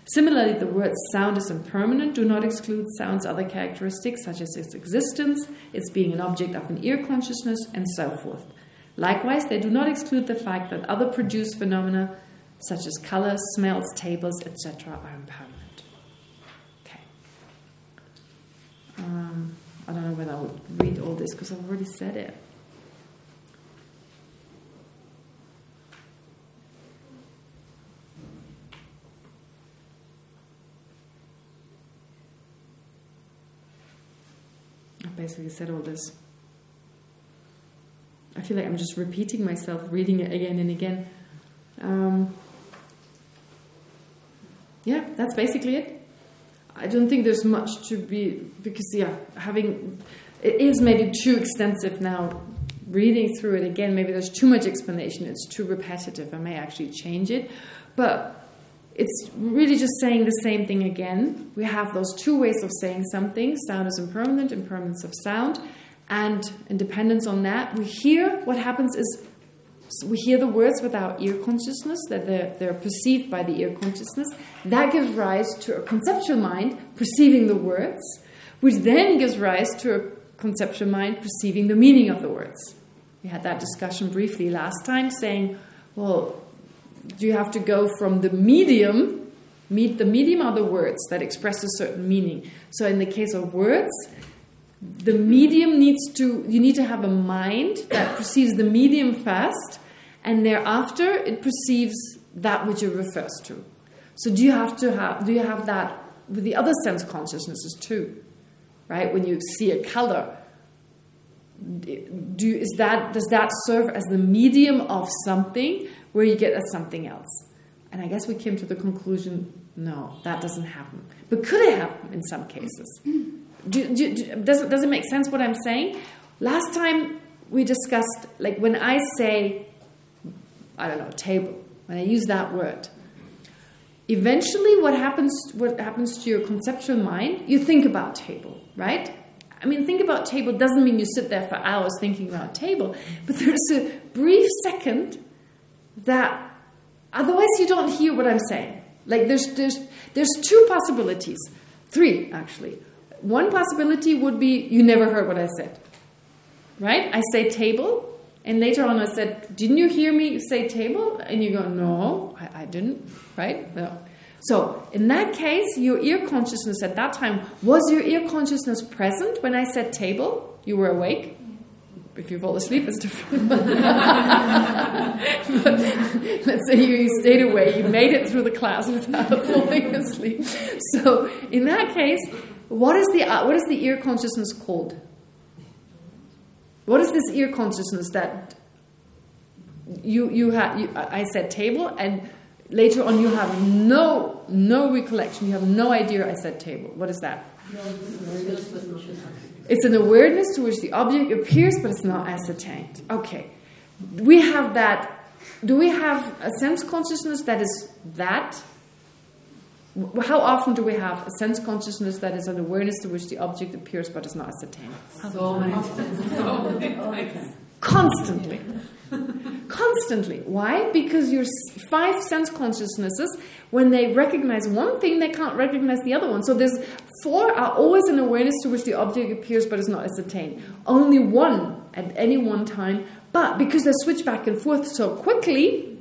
Similarly, the words sound is impermanent do not exclude sound's other characteristics, such as its existence, its being an object of an ear consciousness, and so forth. Likewise, they do not exclude the fact that other produced phenomena, such as colors, smells, tables, etc., are impermanent. Okay. Um, I don't know whether I would read all this because I've already said it. I basically said all this. I feel like I'm just repeating myself, reading it again and again. Um, yeah, that's basically it. I don't think there's much to be because yeah, having it is maybe too extensive now. Reading through it again, maybe there's too much explanation. It's too repetitive. I may actually change it, but it's really just saying the same thing again. We have those two ways of saying something. Sound is impermanent, impermanence of sound, and in dependence on that, we hear. What happens is we hear the words with our ear consciousness, that they're, they're perceived by the ear consciousness. That gives rise to a conceptual mind perceiving the words, which then gives rise to a conceptual mind perceiving the meaning of the words. We had that discussion briefly last time, saying, well, do you have to go from the medium, meet the medium are the words that express a certain meaning. So in the case of words, the medium needs to, you need to have a mind that perceives the medium first, and thereafter it perceives that which it refers to. So do you have to have do you have that with the other sense consciousnesses too? Right? When you see a color, do is that does that serve as the medium of something where you get at something else? And I guess we came to the conclusion, no, that doesn't happen. But could it happen in some cases? Do, do, do, does, does it make sense what I'm saying? Last time we discussed, like when I say I don't know, table, when I use that word, eventually what happens what happens to your conceptual mind, you think about table, right? I mean, think about table doesn't mean you sit there for hours thinking about table, but there's a brief second that otherwise you don't hear what I'm saying. Like there's there's there's two possibilities, three actually. One possibility would be you never heard what I said. Right? I say table, and later on I said, didn't you hear me say table? And you go, no, I, I didn't, right? No. So in that case, your ear consciousness at that time, was your ear consciousness present when I said table? You were awake? If you fall asleep, it's different. let's say you stayed away, you made it through the class without falling asleep. So in that case, what is the uh, what is the ear consciousness called? What is this ear consciousness that you you have? I said table, and later on you have no no recollection. You have no idea I said table. What is that? It's an awareness to which the object appears, but it's not ascertained. Okay, we have that. Do we have a sense consciousness that is that? How often do we have a sense consciousness that is an awareness to which the object appears but is not ascertained? So many Constantly. Constantly. Why? Because your five sense consciousnesses, when they recognize one thing, they can't recognize the other one. So there's four are always an awareness to which the object appears but is not ascertained. Only one at any one time. But because they switch back and forth so quickly,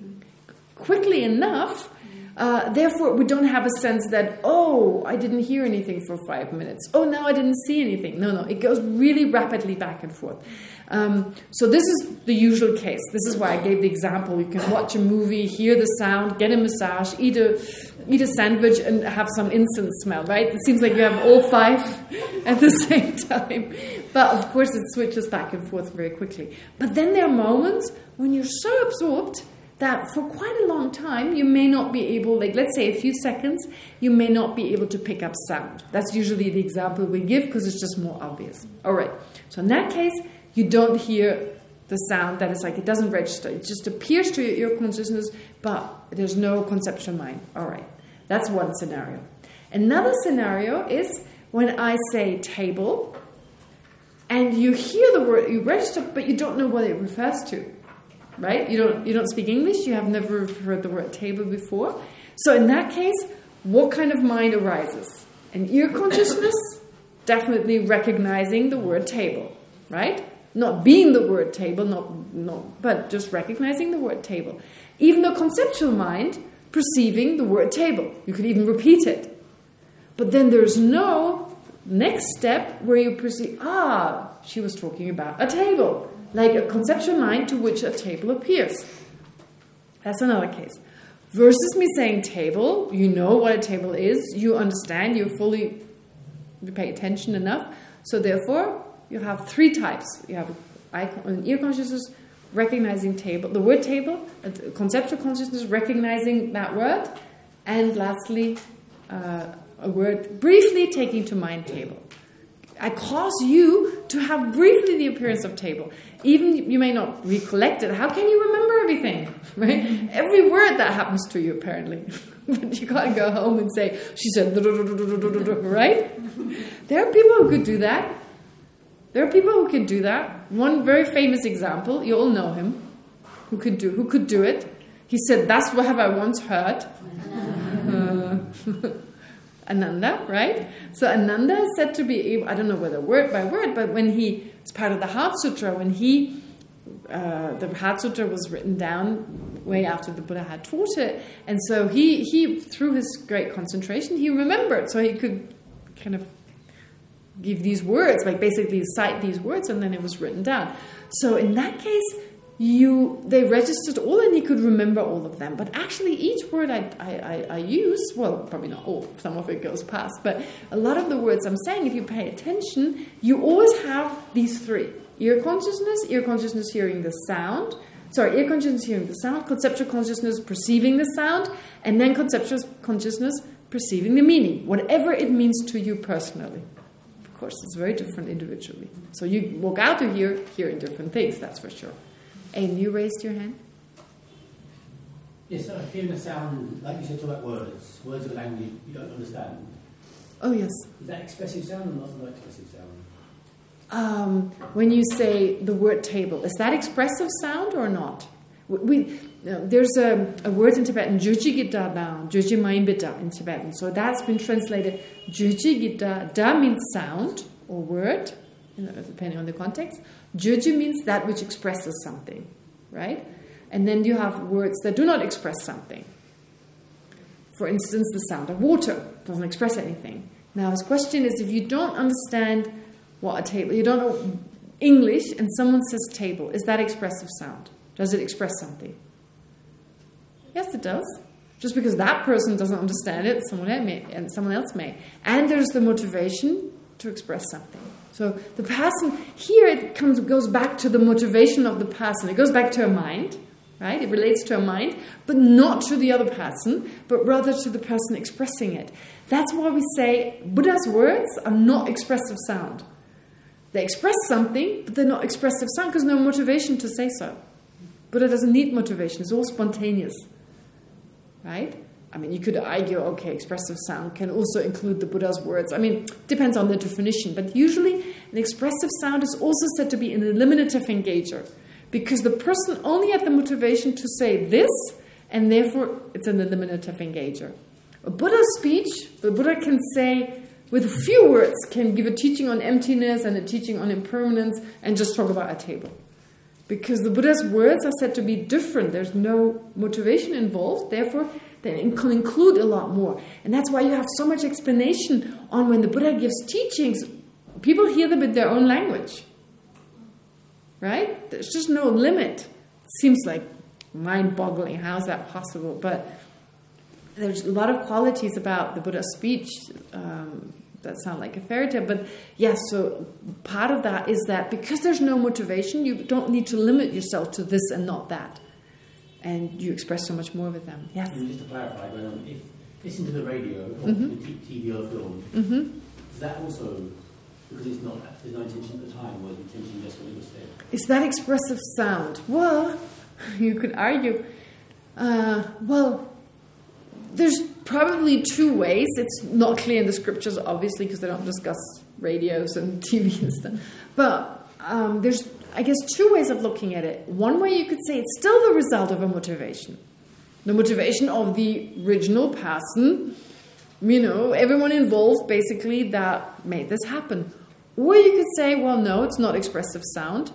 quickly enough, uh, therefore, we don't have a sense that, oh, I didn't hear anything for five minutes. Oh, now I didn't see anything. No, no, it goes really rapidly back and forth. Um, so this is the usual case. This is why I gave the example. You can watch a movie, hear the sound, get a massage, eat a, eat a sandwich, and have some incense smell, right? It seems like you have all five at the same time. But of course, it switches back and forth very quickly. But then there are moments when you're so absorbed that for quite a long time you may not be able, like let's say a few seconds, you may not be able to pick up sound. That's usually the example we give because it's just more obvious. All right. So in that case, you don't hear the sound that is like it doesn't register. It just appears to your consciousness, but there's no conceptual mind. All right. That's one scenario. Another scenario is when I say table and you hear the word, you register, but you don't know what it refers to. Right? You don't you don't speak English, you have never heard the word table before. So in that case, what kind of mind arises? An ear consciousness, definitely recognizing the word table, right? Not being the word table, not, not but just recognizing the word table. Even the conceptual mind perceiving the word table. You could even repeat it. But then there's no next step where you perceive, ah, she was talking about a table, like a conceptual mind to which a table appears. That's another case. Versus me saying table, you know what a table is, you understand, you fully pay attention enough. So therefore, you have three types. You have an ear consciousness recognizing table, the word table, conceptual consciousness recognizing that word, and lastly, uh, a word briefly taking to mind table. I cause you to have briefly the appearance of table. Even you may not recollect it. How can you remember everything? Right? Every word that happens to you, apparently. but you can't go home and say, she said, right? There are people who could do that. There are people who could do that. One very famous example, you all know him, who could do who could do it. He said, "That's what have I once heard." Uh, Ananda, right? So Ananda is said to be able, I don't know whether word by word, but when he, it's part of the Heart Sutra, when he, uh, the Heart Sutra was written down way after the Buddha had taught it, and so he, he through his great concentration, he remembered, so he could kind of give these words, like basically cite these words, and then it was written down. So in that case, you they registered all and he could remember all of them. But actually, each word I, I, I, use, well, probably not all, some of it goes past, but a lot of the words I'm saying, if you pay attention, you always have these three. Ear consciousness, ear consciousness hearing the sound, sorry, ear consciousness hearing the sound, conceptual consciousness perceiving the sound, and then conceptual consciousness perceiving the meaning, whatever it means to you personally Of course, it's very different individually. So you walk out of here hearing different things, that's for sure. And you raised your hand? Yes, so hearing a sound, like you said, talk about words, words of language you don't understand. Oh, yes. Is that expressive sound or not, expressive sound? Um, when you say the word table, is that expressive sound or not? We, there's a, a, word in Tibetan, Jujigita da, Jujimainbita in Tibetan. So that's been translated, Jujigita, da means sound or word, depending on the context. Juji means that which expresses something, right? And then you have words that do not express something. For instance, the sound of water doesn't express anything. Now, his question is, if you don't understand what a table, you don't know English, and someone says table, is that expressive sound? Does it express something? Yes, it does. Just because that person doesn't understand it, someone may, and someone else may. And there's the motivation to express something. So the person here it comes goes back to the motivation of the person. It goes back to a mind, right? It relates to a mind, but not to the other person, but rather to the person expressing it. That's why we say Buddha's words are not expressive sound. They express something, but they're not expressive sound because no motivation to say so. Buddha doesn't need motivation. It's all spontaneous. Right? I mean, you could argue, okay, expressive sound can also include the Buddha's words. I mean, depends on the definition. But usually, an expressive sound is also said to be an eliminative engager. Because the person only had the motivation to say this, and therefore it's an eliminative engager. A Buddha speech, the Buddha can say, with a few words, can give a teaching on emptiness and a teaching on impermanence, and just talk about a table. Because the Buddha's words are said to be different. There's no motivation involved. Therefore, they can include a lot more. And that's why you have so much explanation on when the Buddha gives teachings. People hear them in their own language. Right? There's just no limit. It seems like mind-boggling. How is that possible? But there's a lot of qualities about the Buddha's speech um, that sound like a fairy tale. But yes, so part of that is that because there's no motivation, you don't need to limit yourself to this and not that. And you express so much more with them. Yes. And just to clarify, when if listen to the radio or Mhm. the TV or film, hmm is that also because it's not there's no intention at the time, was the intention just when it was said? Is that expressive sound? Well, you could argue. Uh, well, there's probably two ways. It's not clear in the scriptures, obviously, because they don't discuss radios and TV and stuff. But um, there's, I guess, two ways of looking at it. One way you could say it's still the result of a motivation. The motivation of the original person, you know, everyone involved basically that made this happen. Or you could say, well, no, it's not expressive sound.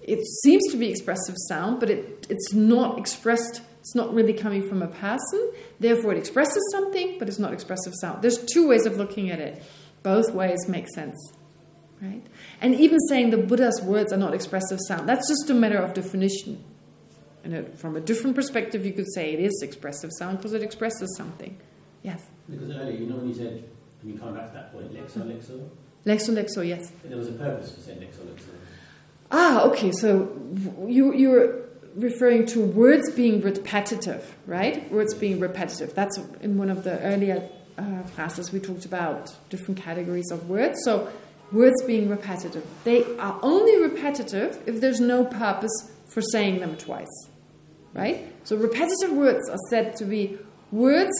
It seems to be expressive sound, but it, it's not expressed, it's not really coming from a person. Therefore, it expresses something, but it's not expressive sound. There's two ways of looking at it. Both ways make sense, right? And even saying the Buddha's words are not expressive sound, that's just a matter of definition. And it, from a different perspective, you could say it is expressive sound because it expresses something. Yes. Because earlier, you know, when you said, when you come back to that point, lexo, lexo, Lexo, lexo, yes. there was a purpose for saying lexo, lexo. Ah, okay. So you you're referring to words being repetitive, right? Words being repetitive. That's in one of the earlier uh, classes we talked about different categories of words. So words being repetitive. They are only repetitive if there's no purpose for saying them twice, right? So repetitive words are said to be words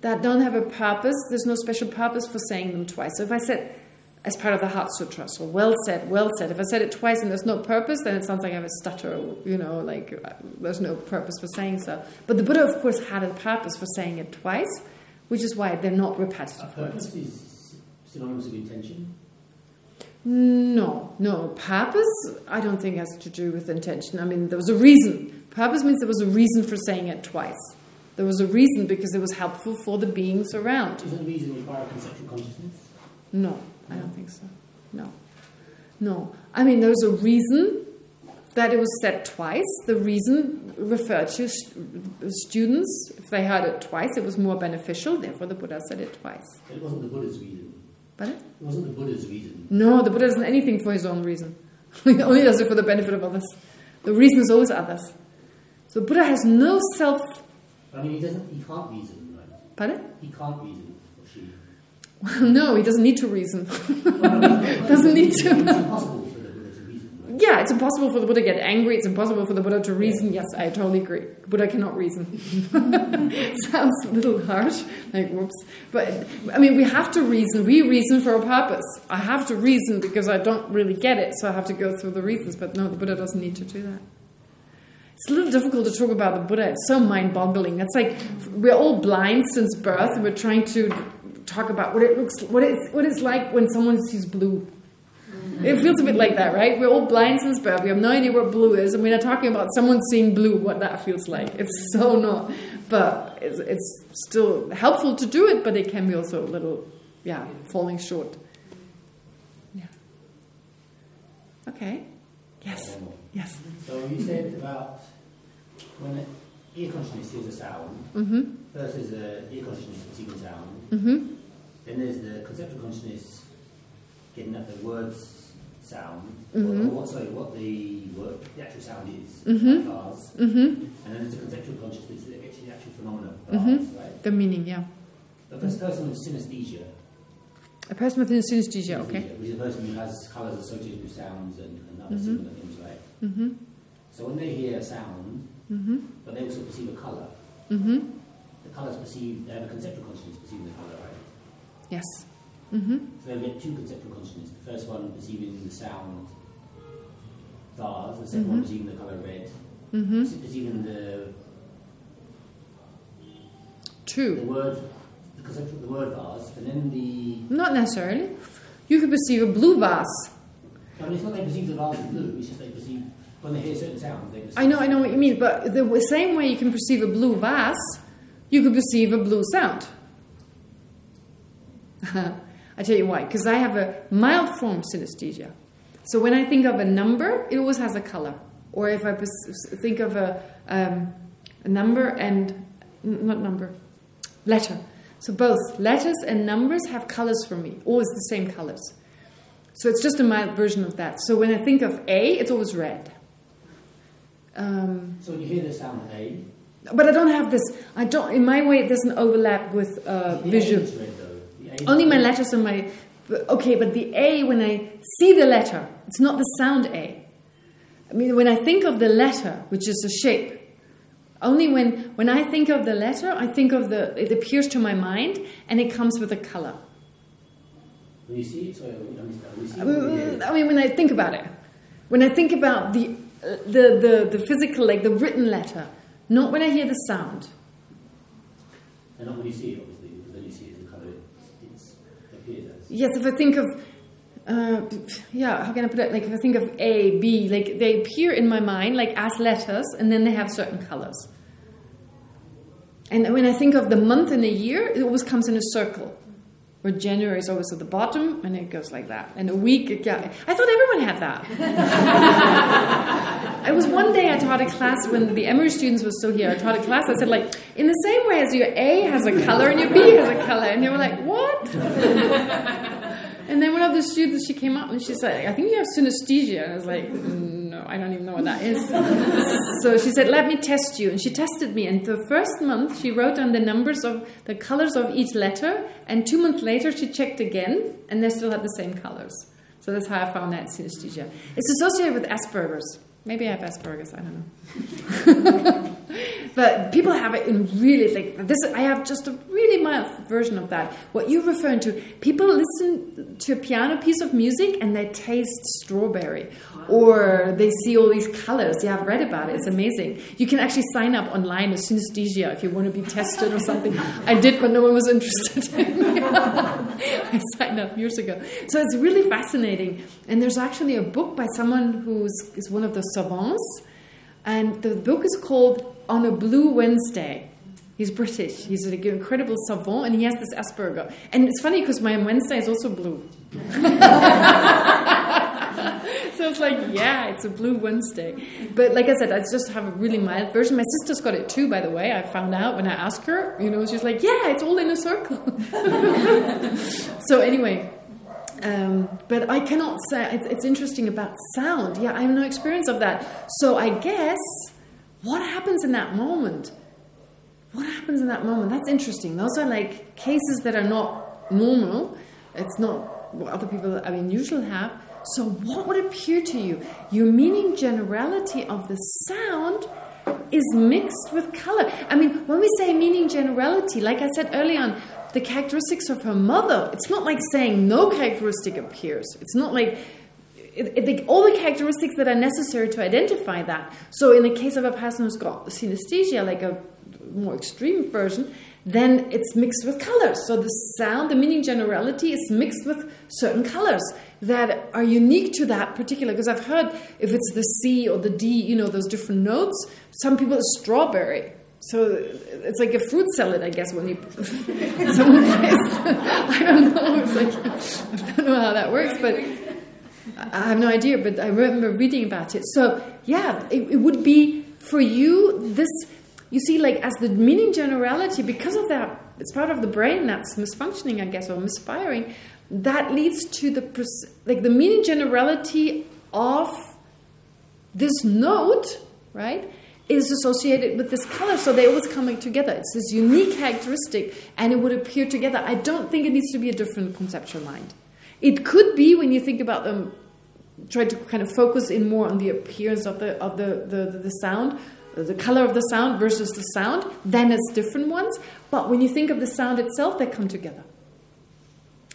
that don't have a purpose. There's no special purpose for saying them twice. So if I said as part of the Heart Sutra. So well said, well said. If I said it twice and there's no purpose, then it sounds like I have a stutter, you know, like uh, there's no purpose for saying so. But the Buddha, of course, had a purpose for saying it twice, which is why they're not repetitive words. purpose is synonymous with intention. No, no. Purpose, I don't think has to do with intention. I mean, there was a reason. Purpose means there was a reason for saying it twice. There was a reason because it was helpful for the beings around. Doesn't reason require conceptual consciousness? No, I don't think so. No. No. I mean, there was a reason that it was said twice. The reason referred to students. If they heard it twice, it was more beneficial. Therefore, the Buddha said it twice. It wasn't the Buddha's reason. But It wasn't the Buddha's reason. no, the Buddha doesn't anything for his own reason. he only does it for the benefit of others. The reason is always others. So Buddha has no self. I mean, he doesn't. He can't reason, right? Pardon? He can't reason, or she. no, he doesn't need to reason. Doesn't need to. It's impossible for the Buddha to reason, right? Yeah, it's impossible for the Buddha to get angry. It's impossible for the Buddha to reason. Yes, I totally agree. Buddha cannot reason. Sounds a little harsh, like whoops. But I mean, we have to reason. We reason for a purpose. I have to reason because I don't really get it, so I have to go through the reasons. But no, the Buddha doesn't need to do that. It's a little difficult to talk about the Buddha. It's so mind-boggling. It's like we're all blind since birth, and we're trying to talk about what it looks, what it's, what it's like when someone sees blue. It feels a bit like that, right? We're all blind since birth. We have no idea what blue is, and we're not talking about someone seeing blue, what that feels like. It's so not. But it's, it's still helpful to do it, but it can be also a little, yeah, falling short. Yeah. Okay. Yes. Yes. So you said about when ear consciousness hears a sound, Mm-hmm. first there's the ear consciousness perceiving sound, Mm-hmm. then there's the conceptual consciousness at the words sound, Mhm. or, or what, sorry, what the word, the actual sound is, Mhm. like bars, Mm-hmm. and then there's a conceptual consciousness that gets you the actual phenomenon of bars, Mhm. right? The meaning, yeah. The first person with synesthesia, A person with synesthesia, okay. synesthesia, which is a person who has colours associated with sounds and, and other Mhm. similar things, right? Mm-hmm. So when they hear a sound, Mm-hmm. but they also perceive a colour, Mm-hmm. the colours perceived, they have a conceptual consciousness perceiving the colour, right? Yes. Mm-hmm. So they get two conceptual consciousness. The first one perceiving the sound vase, the 2nd one Mhm. perceiving the colour red, Mm-hmm. perceiving the, True. the word, the conceptual, the word vase, and then the, Not necessarily. You could perceive a blue vase. I mean, it's not they perceive the vase as blue, it's just they perceive, when they hear certain sounds, they. I know, I know what you mean, but the same way you can perceive a blue vase, you could perceive a blue sound. I tell you why, because I have a mild form of synesthesia. So when I think of a number, it always has a color. Or if I think of a, um, a number and not number, letter. So both letters and numbers have colors for me, always the same colors. So it's just a mild version of that. So when I think of A, it's always red. Um, so when you hear the sound of A, but I don't have this. I don't. In my way, it doesn't overlap with uh, vision. Only my letters and my. Okay, but the A when I see the letter, it's not the sound A. I mean, when I think of the letter, which is a shape, only when when I think of the letter, I think of the. It appears to my mind, and it comes with a color. When you see it, sorry, I missed that. When you see it, what do you hear? Mm, I mean, when I think about it, when I think about the the the, the physical, like the written letter, not when I hear the sound. And not when you see it, obviously, because then you see it as a colour it's appears as. Yes, if I think of, uh, yeah, how can I put it? Like if I think of A, B, like they appear in my mind like as letters, and then they have certain colors. And when I think of the month and the year, it always comes in a circle. Where January is always at the bottom, and it goes like that. And a week, yeah, I thought everyone had that. I was one day I taught a class when the Emory students were still here. I taught a class. I said like, in the same way as your A has a color and your B has a color, and they were like, what? And then one of the students, she came up and she said, I think you have synesthesia. And I was like, mm, no, I don't even know what that is. so she said, let me test you. And she tested me. And the first month, she wrote down the numbers of the colors of each letter. And two months later, she checked again, and they still had the same colors. So that's how I found that synesthesia. It's associated with Asperger's. Maybe I have Asperger's, I don't know. but people have it in really like this. I have just a really mild version of that. What you're referring to, people listen to a piano piece of music and they taste strawberry, or they see all these colors. Yeah, I've read about it. It's amazing. You can actually sign up online as synesthesia if you want to be tested or something. I did, but no one was interested. I signed up years ago. So it's really fascinating. And there's actually a book by someone who's is one of the savants. And the book is called On a Blue Wednesday. He's British. He's an incredible savant, and he has this Asperger. And it's funny because my Wednesday is also blue. so it's like, yeah, it's a blue Wednesday. But like I said, I just have a really mild version. My sister's got it too, by the way. I found out when I asked her. You know, she's like, yeah, it's all in a circle. so anyway, um, but I cannot say, it's, it's interesting about sound. Yeah, I have no experience of that. So I guess, what happens in that moment? What happens in that moment? That's interesting. Those are like cases that are not normal. It's not what other people, I mean, usually have. So what would appear to you? Your meaning generality of the sound is mixed with color. I mean, when we say meaning generality, like I said early on, the characteristics of her mother, it's not like saying no characteristic appears. It's not like it, it, all the characteristics that are necessary to identify that. So in the case of a person who's got synesthesia, like a more extreme version, then it's mixed with colors. So the sound, the meaning generality is mixed with certain colors that are unique to that particular. Because I've heard if it's the C or the D, you know, those different notes, some people it's strawberry. So it's like a fruit salad, I guess, when you someone plays. I don't know. It's like I don't know how that works, but I have no idea. But I remember reading about it. So yeah, it, it would be for you this. You see, like as the meaning generality, because of that, it's part of the brain that's misfunctioning, I guess, or misfiring. That leads to the like the meaning generality of this note, right? Is associated with this color, so they always coming together. It's this unique characteristic, and it would appear together. I don't think it needs to be a different conceptual mind. It could be when you think about them, try to kind of focus in more on the appearance of the of the the, the sound, the color of the sound versus the sound. Then it's different ones. But when you think of the sound itself, they come together.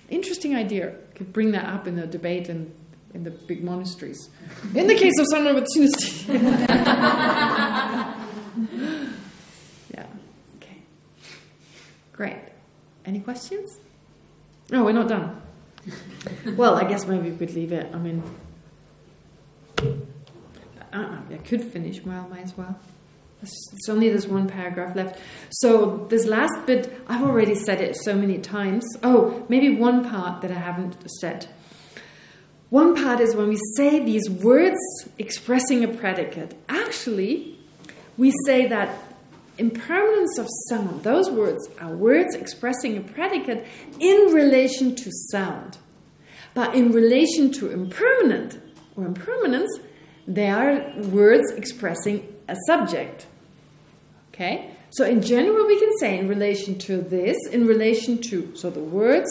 Interesting idea. Could bring that up in the debate and in the big monasteries. In the case of someone with synesthesia. yeah. Okay. Great. Any questions? No, we're not done. well, I guess maybe we could leave it. I mean, uh, I could finish. Well, might as well. It's only there's one paragraph left. So this last bit, I've already said it so many times. Oh, maybe one part that I haven't said. One part is when we say these words expressing a predicate. Actually, we say that impermanence of sound, those words are words expressing a predicate in relation to sound. But in relation to impermanent or impermanence, They are words expressing a subject. Okay? So in general, we can say in relation to this, in relation to, so the words,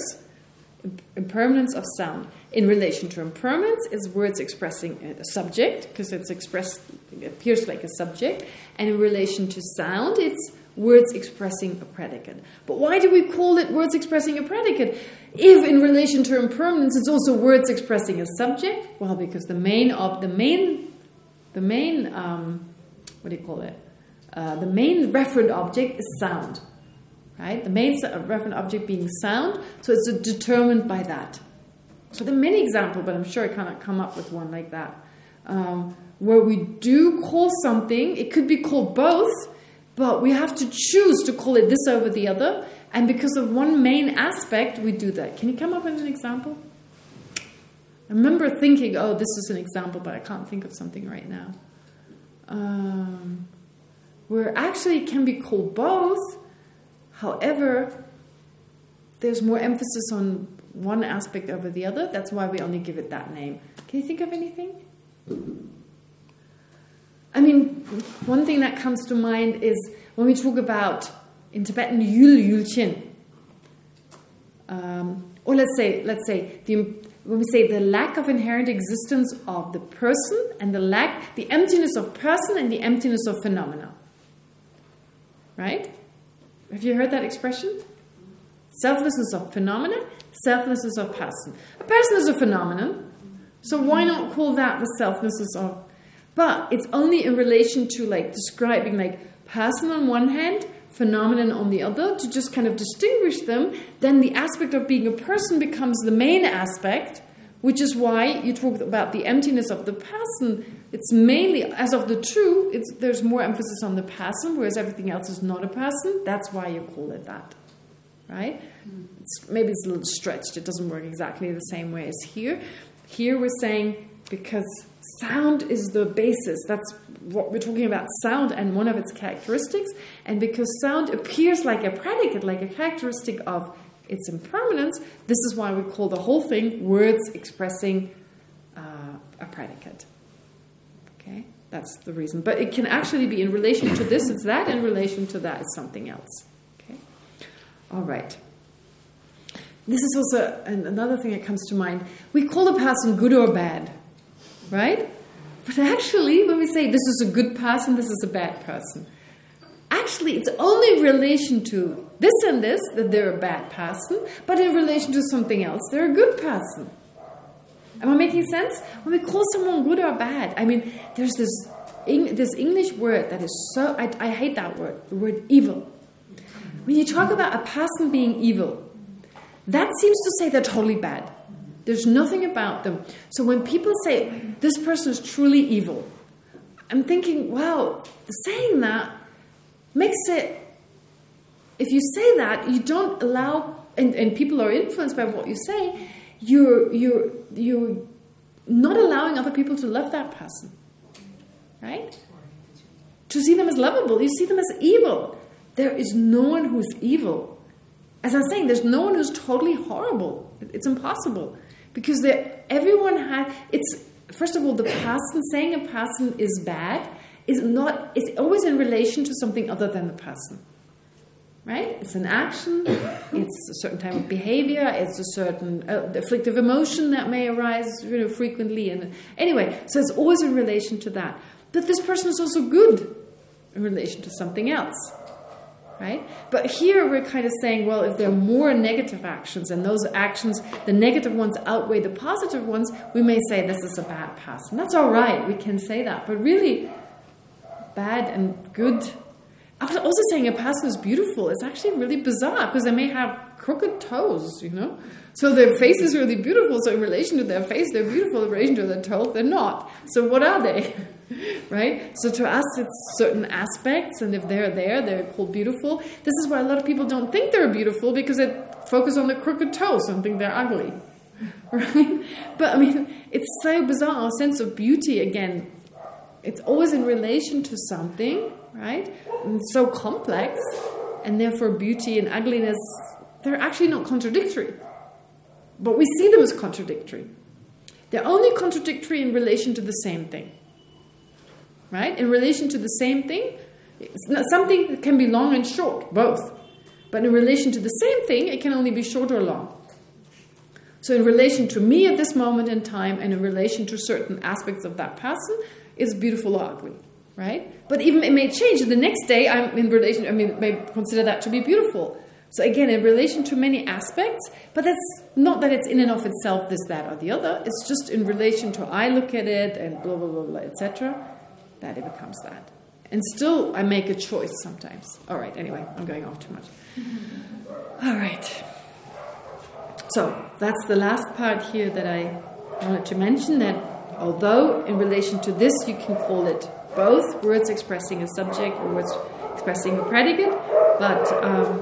impermanence of sound. In relation to impermanence is words expressing a subject, because it's expressed, appears like a subject. And in relation to sound, it's words expressing a predicate. But why do we call it words expressing a predicate? If in relation to impermanence it's also words expressing a subject, well, because the main of the main, the main, um, what do you call it? Uh, the main referent object is sound, right? The main referent object being sound, so it's determined by that. So there are many examples, but I'm sure I cannot come up with one like that. Um, where we do call something, it could be called both, but we have to choose to call it this over the other. And because of one main aspect, we do that. Can you come up with an example? I remember thinking, oh, this is an example, but I can't think of something right now. Um, where actually it can be called both. However, there's more emphasis on one aspect over the other. That's why we only give it that name. Can you think of anything? I mean, one thing that comes to mind is when we talk about in Tibetan yul yulchen, um, or let's say, let's say the when we say the lack of inherent existence of the person and the lack, the emptiness of person and the emptiness of phenomena. Right? Have you heard that expression? Selflessness of phenomena, selflessness of person. A person is a phenomenon, so why not call that the selflessness of but it's only in relation to like describing like person on one hand, phenomenon on the other, to just kind of distinguish them, then the aspect of being a person becomes the main aspect, which is why you talk about the emptiness of the person. It's mainly, as of the two, it's, there's more emphasis on the person, whereas everything else is not a person. That's why you call it that, right? It's, maybe it's a little stretched. It doesn't work exactly the same way as here. Here we're saying because sound is the basis. That's what we're talking about, sound and one of its characteristics. And because sound appears like a predicate, like a characteristic of its impermanence, this is why we call the whole thing words expressing uh, a predicate. That's the reason. But it can actually be in relation to this, it's that, in relation to that, it's something else. Okay, all right. This is also another thing that comes to mind. We call a person good or bad right? But actually, when we say this is a good person, this is a bad person, actually it's only in relation to this and this that they're a bad person, but in relation to something else, they're a good person. Am I making sense? When we call someone good or bad, I mean, there's this this English word that is so, I, I hate that word, the word evil. When you talk about a person being evil, that seems to say they're totally bad. There's nothing about them. So when people say, this person is truly evil, I'm thinking, wow, saying that makes it, if you say that, you don't allow, and, and people are influenced by what you say, you're, you're, you're not allowing other people to love that person. Right? To see them as lovable, you see them as evil. There is no one who's evil. As I'm saying, there's no one who's totally horrible. It's impossible because everyone has. it's first of all the person saying a person is bad is not It's always in relation to something other than the person right it's an action it's a certain type of behavior it's a certain uh, afflictive emotion that may arise you know frequently and anyway so it's always in relation to that but this person is also good in relation to something else right? But here we're kind of saying, well, if there are more negative actions and those actions, the negative ones outweigh the positive ones, we may say this is a bad person. That's all right, we can say that. But really, bad and good... I was also saying a person is beautiful. It's actually really bizarre because they may have crooked toes, you know? So their face is really beautiful. So in relation to their face, they're beautiful. In relation to their toes, they're not. So what are they? right? So to us, it's certain aspects, and if they're there, they're called beautiful. This is why a lot of people don't think they're beautiful because they focus on the crooked toes and think they're ugly, right? But I mean, it's so bizarre. Our sense of beauty, again, it's always in relation to something, right? And so complex, and therefore beauty and ugliness, they're actually not contradictory. But we see them as contradictory. They're only contradictory in relation to the same thing. right? In relation to the same thing, something can be long and short, both. But in relation to the same thing, it can only be short or long. So in relation to me at this moment in time and in relation to certain aspects of that person, it's beautiful or ugly, right? But even it may change. The next day, I'm in relation, I mean, may consider that to be beautiful. So again, in relation to many aspects, but that's not that it's in and of itself this, that, or the other. It's just in relation to I look at it and blah, blah, blah, blah, etc. That it becomes that. And still, I make a choice sometimes. All right, anyway, I'm going off too much. All right. So, that's the last part here that I wanted to mention, that although in relation to this you can call it both words expressing a subject or words expressing a predicate, but um,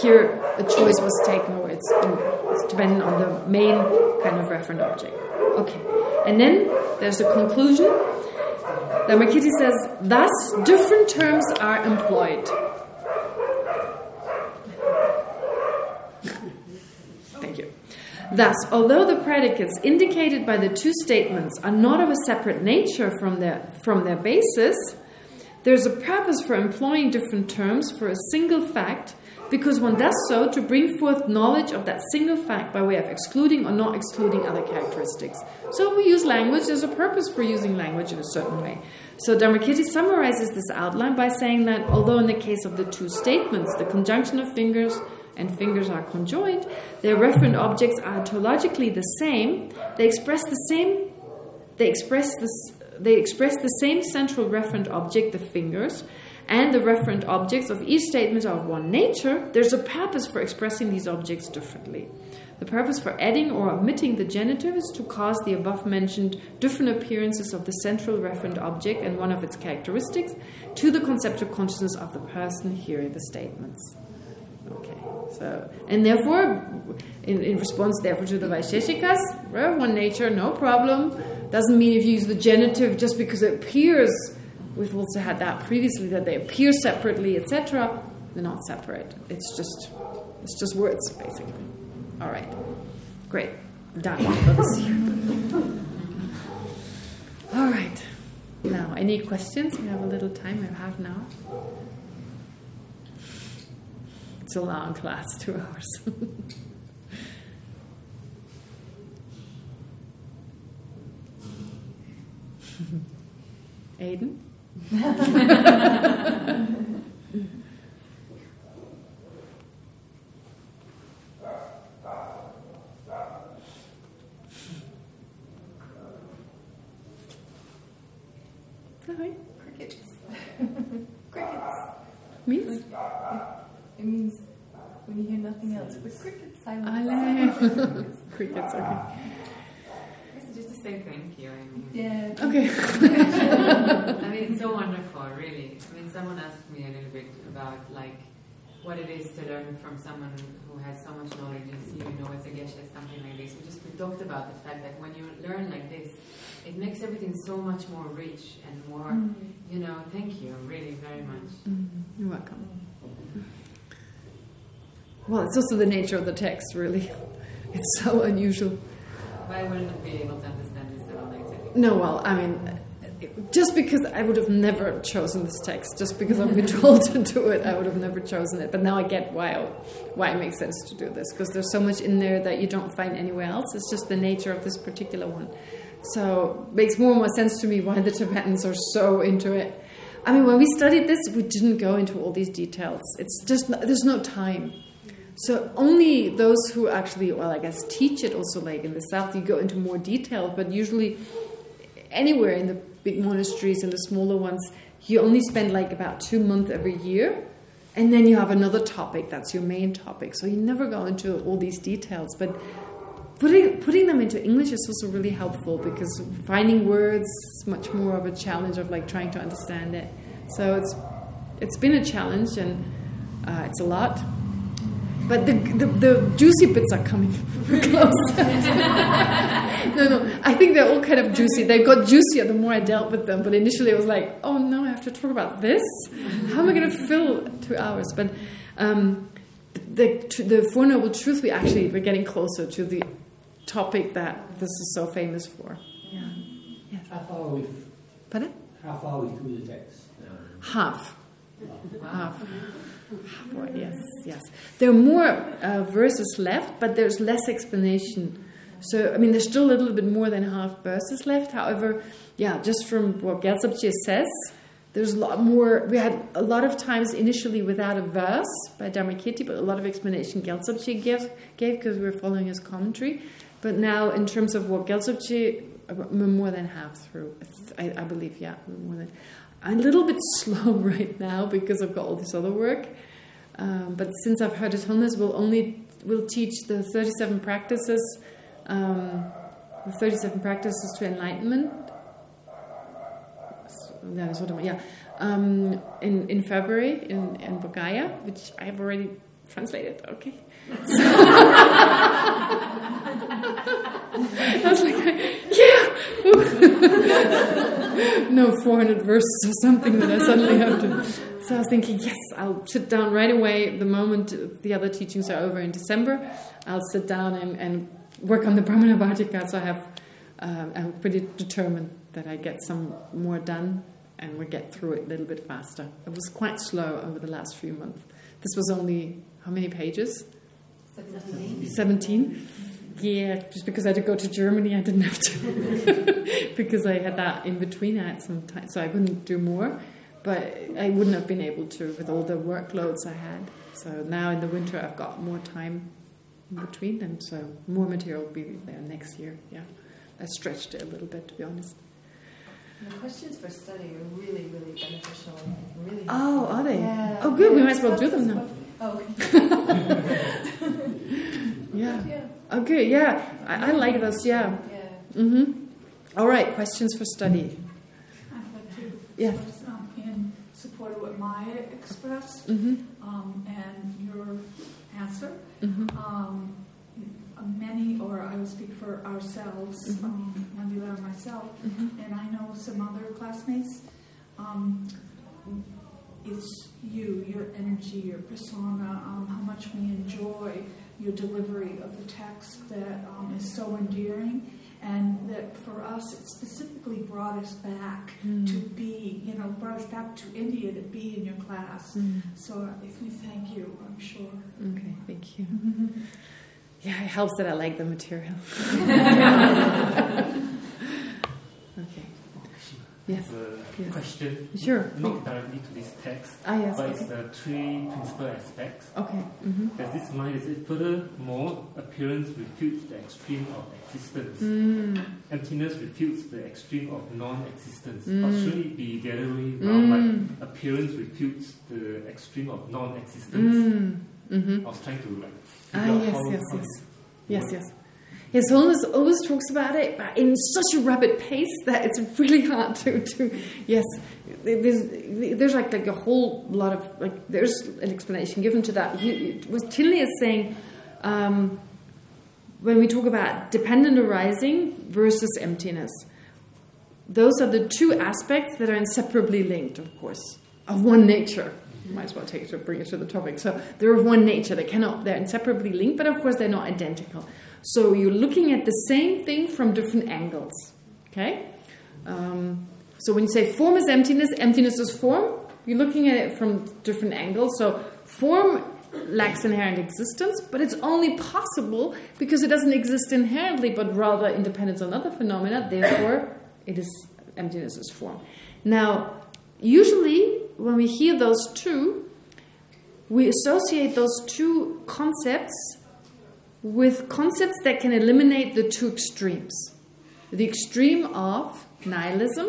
here a choice was taken, or it's, it's dependent on the main kind of referent object. Okay, and then there's a conclusion. that Dharmakirti says, thus different terms are employed. Thank you. Thus, although the predicates indicated by the two statements are not of a separate nature from their, from their basis, there's a purpose for employing different terms for a single fact because one does so to bring forth knowledge of that single fact by way of excluding or not excluding other characteristics. So we use language, there's a purpose for using language in a certain way. So Dharmakirti summarizes this outline by saying that although in the case of the two statements, the conjunction of fingers and fingers are conjoined, their referent objects are ontologically the same, they express the same, they express this they express the same central referent object, the fingers, and the referent objects of each statement are of one nature, there's a purpose for expressing these objects differently. The purpose for adding or omitting the genitive is to cause the above-mentioned different appearances of the central referent object and one of its characteristics to the conceptual consciousness of the person hearing the statements. Okay, so, and therefore, in, in response therefore to the Vaisheshikas, one nature, no problem, doesn't mean if you use the genitive just because it appears, we've also had that previously, that they appear separately, etc. They're not separate. It's just, it's just words, basically. All right. Great. Done. All right. Now, any questions? We have a little time. We have half an hour. It's a long class, two hours. Aiden? Crickets. crickets. Means? It means when you hear nothing else but crickets, silence. Ale. Crickets, okay. It's just to say thank you. I mean, Yeah. Okay. I mean, it's so wonderful, really. I mean, someone asked me a little bit about like what it is to learn from someone who has so much knowledge and you know, it's a geshe, something like this. We just we talked about the fact that when you learn like this, it makes everything so much more rich and more, Mm. you know. Thank you, really, very much. Mm, You're welcome. Well, it's also the nature of the text, really. It's so unusual. I wouldn't be able to understand this at No, well, I mean, just because I would have never chosen this text, just because I've been told to do it, I would have never chosen it. But now I get why why it makes sense to do this, because there's so much in there that you don't find anywhere else. It's just the nature of this particular one. So it makes more and more sense to me why the Tibetans are so into it. I mean, when we studied this, we didn't go into all these details. It's just, there's no time. So only those who actually, well, I guess, teach it also, like in the south, you go into more detail, but usually anywhere in the big monasteries and the smaller ones, you only spend like about two months every year, and then you have another topic that's your main topic. So you never go into all these details, but putting putting them into English is also really helpful because finding words is much more of a challenge of like trying to understand it. So it's it's been a challenge and uh, it's a lot. But the, the, the juicy bits are coming close. no, no. I think they're all kind of juicy. They got juicier the more I dealt with them. But initially, it was like, oh no, I have to talk about this. How am I going to fill two hours? But um, the the Four Noble Truth, we actually we're getting closer to the topic that this is so famous for. Yeah. Yes. How far are we? Pardon? How far are we through the text now? Half. Wow. Half. Yes, yes. There are more uh, verses left, but there's less explanation. So, I mean, there's still a little bit more than half verses left. However, yeah, just from what Gyaltsabje says, there's a lot more. We had a lot of times initially without a verse by Dharmakirti, but a lot of explanation Gyaltsabje gave because we were following his commentary. But now, in terms of what Gyaltsabje, we're more than half through. I, I believe, yeah, more than. I'm a little bit slow right now because I've got all this other work. Um, but since I've heard it Holiness, we'll only we'll teach the 37 practices, um, the 37 practices to enlightenment. Is what I'm, yeah. Um, in in February in in Bodhgaya, which I have already translated. Okay. So I was like, yeah, no 400 verses or something that I suddenly have to. So I was thinking, yes, I'll sit down right away. The moment the other teachings are over in December, I'll sit down and, and work on the Pramanavarttika. So I have, um, I'm pretty determined that I get some more done and we get through it a little bit faster. It was quite slow over the last few months. This was only how many pages? 17. 17. Yeah, just because I had to go to Germany, I didn't have to. because I had that in between, I had some time, so I couldn't do more. But I wouldn't have been able to with all the workloads I had. So now in the winter, I've got more time in between them, so more material will be there next year. Yeah, I stretched it a little bit, to be honest. The questions for study are really, really beneficial. Really. Oh, are they? Yeah. Oh, good. We might as well do them now. Oh, okay. Yeah. Okay. Yeah, I, I like those. Yeah. Yeah. Mm-hmm. All right. Questions for study. Like to Yes. express, um, in support of what Maya expressed Mm-hmm. um, and your answer. Mm-hmm. Um, many, or I will speak for ourselves, Mhm. um, Mandela and myself, Mm-hmm. and I know some other classmates. Um, it's you, your energy, your persona, um, how much we enjoy your delivery of the text that um, is so endearing, and that for us it specifically brought us back Mm. to be, you know, brought us back to India to be in your class. Mm. So if we thank you, I'm sure. Okay. Thank you. Yeah, it helps that I like the material. okay. Yes. Yes. question, Sure. not directly to this text, Ah, yes. but it's the three principal aspects. Okay. Mm-hmm. There's this that says, furthermore, appearance refutes the extreme of existence. Mm. Emptiness refutes the extreme of non-existence. Mm. But should it be the other way around, Mm. like appearance refutes the extreme of non-existence? Mm. Mm-hmm. I was trying to like Ah, yes, yes, yes. Yes, yes. Yes, Holmes always talks about it, but in such a rapid pace that it's really hard to, to yes, there's, there's like, like a whole lot of, like, there's an explanation given to that. You, what Tinley is saying, um, when we talk about dependent arising versus emptiness, those are the two aspects that are inseparably linked, of course, of one nature. Might as well take it to bring it to the topic. So they're of one nature. They cannot. They're inseparably linked, but of course they're not identical. So you're looking at the same thing from different angles. Okay. Um, so when you say form is emptiness, emptiness is form. You're looking at it from different angles. So form lacks inherent existence, but it's only possible because it doesn't exist inherently, but rather in dependence on other phenomena. Therefore, it is emptiness is form. Now, usually when we hear those two, we associate those two concepts with concepts that can eliminate the two extremes. The extreme of nihilism,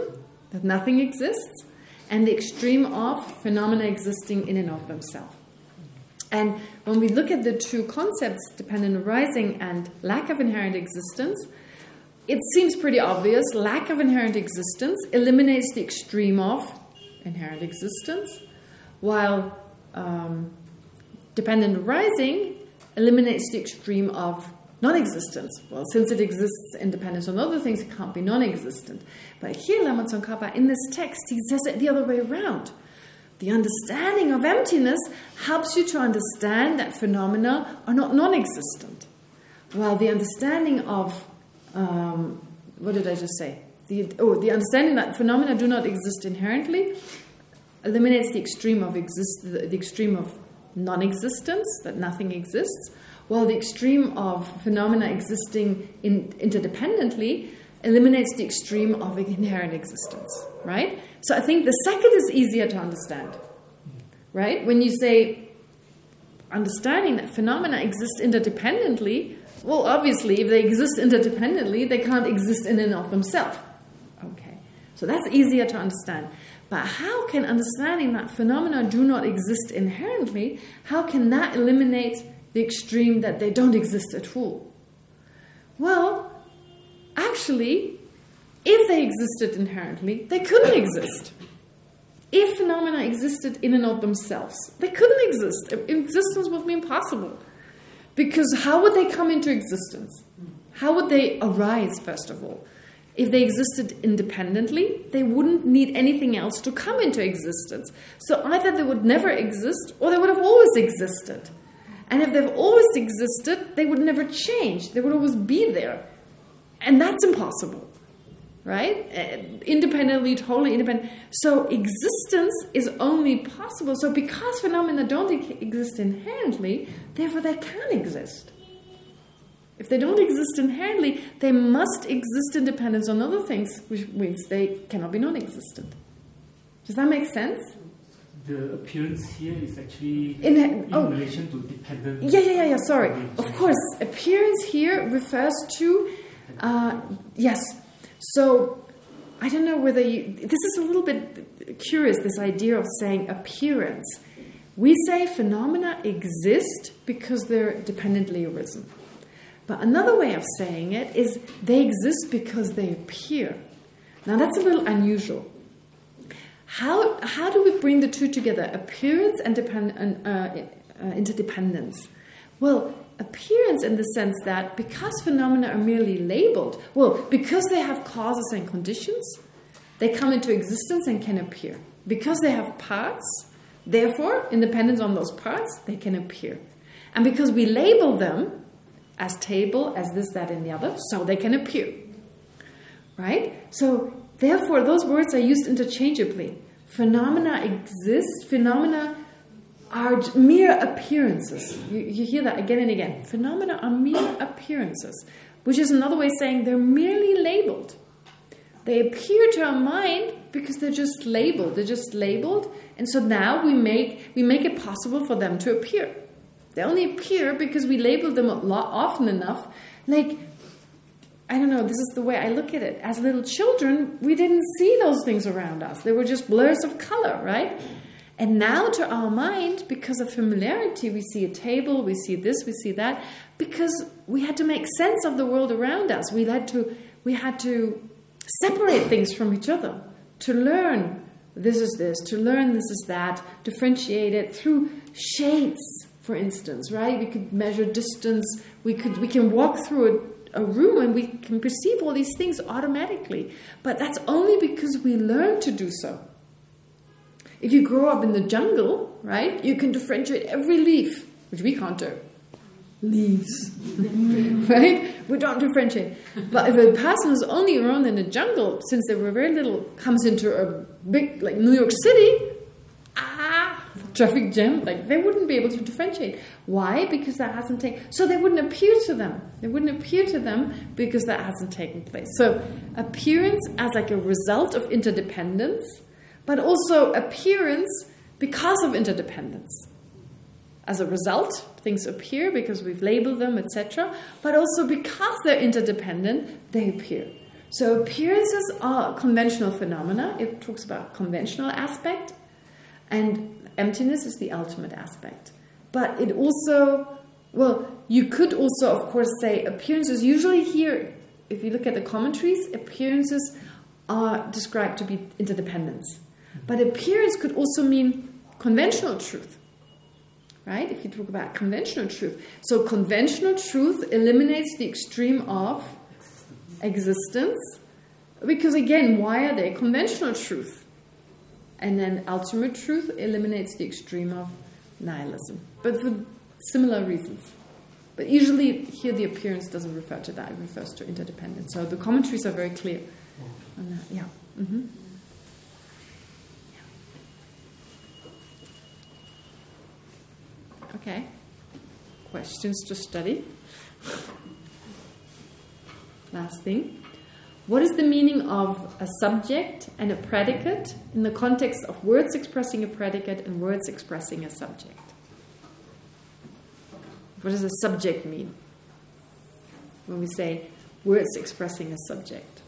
that nothing exists, and the extreme of phenomena existing in and of themselves. And when we look at the two concepts, dependent arising and lack of inherent existence, it seems pretty obvious. Lack of inherent existence eliminates the extreme of inherent existence, while um, dependent arising eliminates the extreme of non-existence. Well, since it exists in dependence on other things, it can't be non-existent. But here, Lama Tsongkhapa, in this text, he says it the other way around. The understanding of emptiness helps you to understand that phenomena are not non-existent. While the understanding of, um, what did I just say? the oh, the understanding that phenomena do not exist inherently eliminates the extreme of exist the extreme of non-existence that nothing exists, while the extreme of phenomena existing in, interdependently eliminates the extreme of inherent existence. Right. So I think the second is easier to understand. Right. When you say understanding that phenomena exist interdependently, well, obviously, if they exist interdependently, they can't exist in and of themselves. Okay, so that's easier to understand. But how can understanding that phenomena do not exist inherently, how can that eliminate the extreme that they don't exist at all? Well, actually, if they existed inherently, they couldn't exist. If phenomena existed in and of themselves, they couldn't exist. Existence would be impossible. Because how would they come into existence? How would they arise, first of all? If they existed independently, they wouldn't need anything else to come into existence. So either they would never exist or they would have always existed. And if they've always existed, they would never change. They would always be there. And that's impossible. Right? Uh, independently, totally independent. So existence is only possible. So because phenomena don't exist inherently, therefore they can exist. If they don't exist inherently, they must exist in dependence on other things, which means they cannot be non-existent. Does that make sense? The appearance here is actually in, in oh, relation to dependence. Yeah, yeah, yeah, yeah. Sorry. Of course, appearance here refers to uh, yes. So I don't know whether you. This is a little bit curious. This idea of saying appearance. We say phenomena exist because they're dependently arisen. But another way of saying it is they exist because they appear. Now that's a little unusual. How, how do we bring the two together, appearance and depend, uh, uh, interdependence? Well, appearance in the sense that because phenomena are merely labeled, well, because they have causes and conditions, they come into existence and can appear. Because they have parts, therefore, independence on those parts, they can appear. And because we label them, as table, as this, that, and the other, so they can appear. Right? So, therefore, those words are used interchangeably. Phenomena exist, phenomena are mere appearances. You, you hear that again and again. Phenomena are mere appearances, which is another way of saying they're merely labeled. They appear to our mind because they're just labeled. They're just labeled, and so now we make we make it possible for them to appear. They only appear because we label them often enough. Like, I don't know, this is the way I look at it. As little children, we didn't see those things around us. They were just blurs of color, right? And now to our mind, because of familiarity, we see a table, we see this, we see that, because we had to make sense of the world around us. We had to, we had to separate things from each other, to learn this is this, to learn this is that, differentiate it through shades, for instance, right? We could measure distance. We could we can walk through a, a room and we can perceive all these things automatically. But that's only because we learn to do so. If you grow up in the jungle, right, you can differentiate every leaf, which we can't do. Leaves, right? We don't differentiate. But if a person who's only around in the jungle since they were very little comes into a big, like New York City, traffic jam, like they wouldn't be able to differentiate. Why? Because that hasn't taken. So they wouldn't appear to them. They wouldn't appear to them because that hasn't taken place. So appearance as like a result of interdependence, but also appearance because of interdependence. As a result, things appear because we've labeled them, etc. But also because they're interdependent, they appear. So appearances are conventional phenomena. It talks about conventional aspect. And emptiness is the ultimate aspect. But it also, well, you could also, of course, say appearances. Usually here, if you look at the commentaries, appearances are described to be interdependence. Mm-hmm. But appearance could also mean conventional truth. Right? If you talk about conventional truth. So conventional truth eliminates the extreme of existence. Because again, why are they conventional truth? And then ultimate truth eliminates the extreme of nihilism, but for similar reasons. But usually here the appearance doesn't refer to that, it refers to interdependence. So the commentaries are very clear On that, yeah. Mm-hmm. Okay. Questions to study? Last thing. What is the meaning of a subject and a predicate in the context of words expressing a predicate and words expressing a subject? What does a subject mean? When we say words expressing a subject.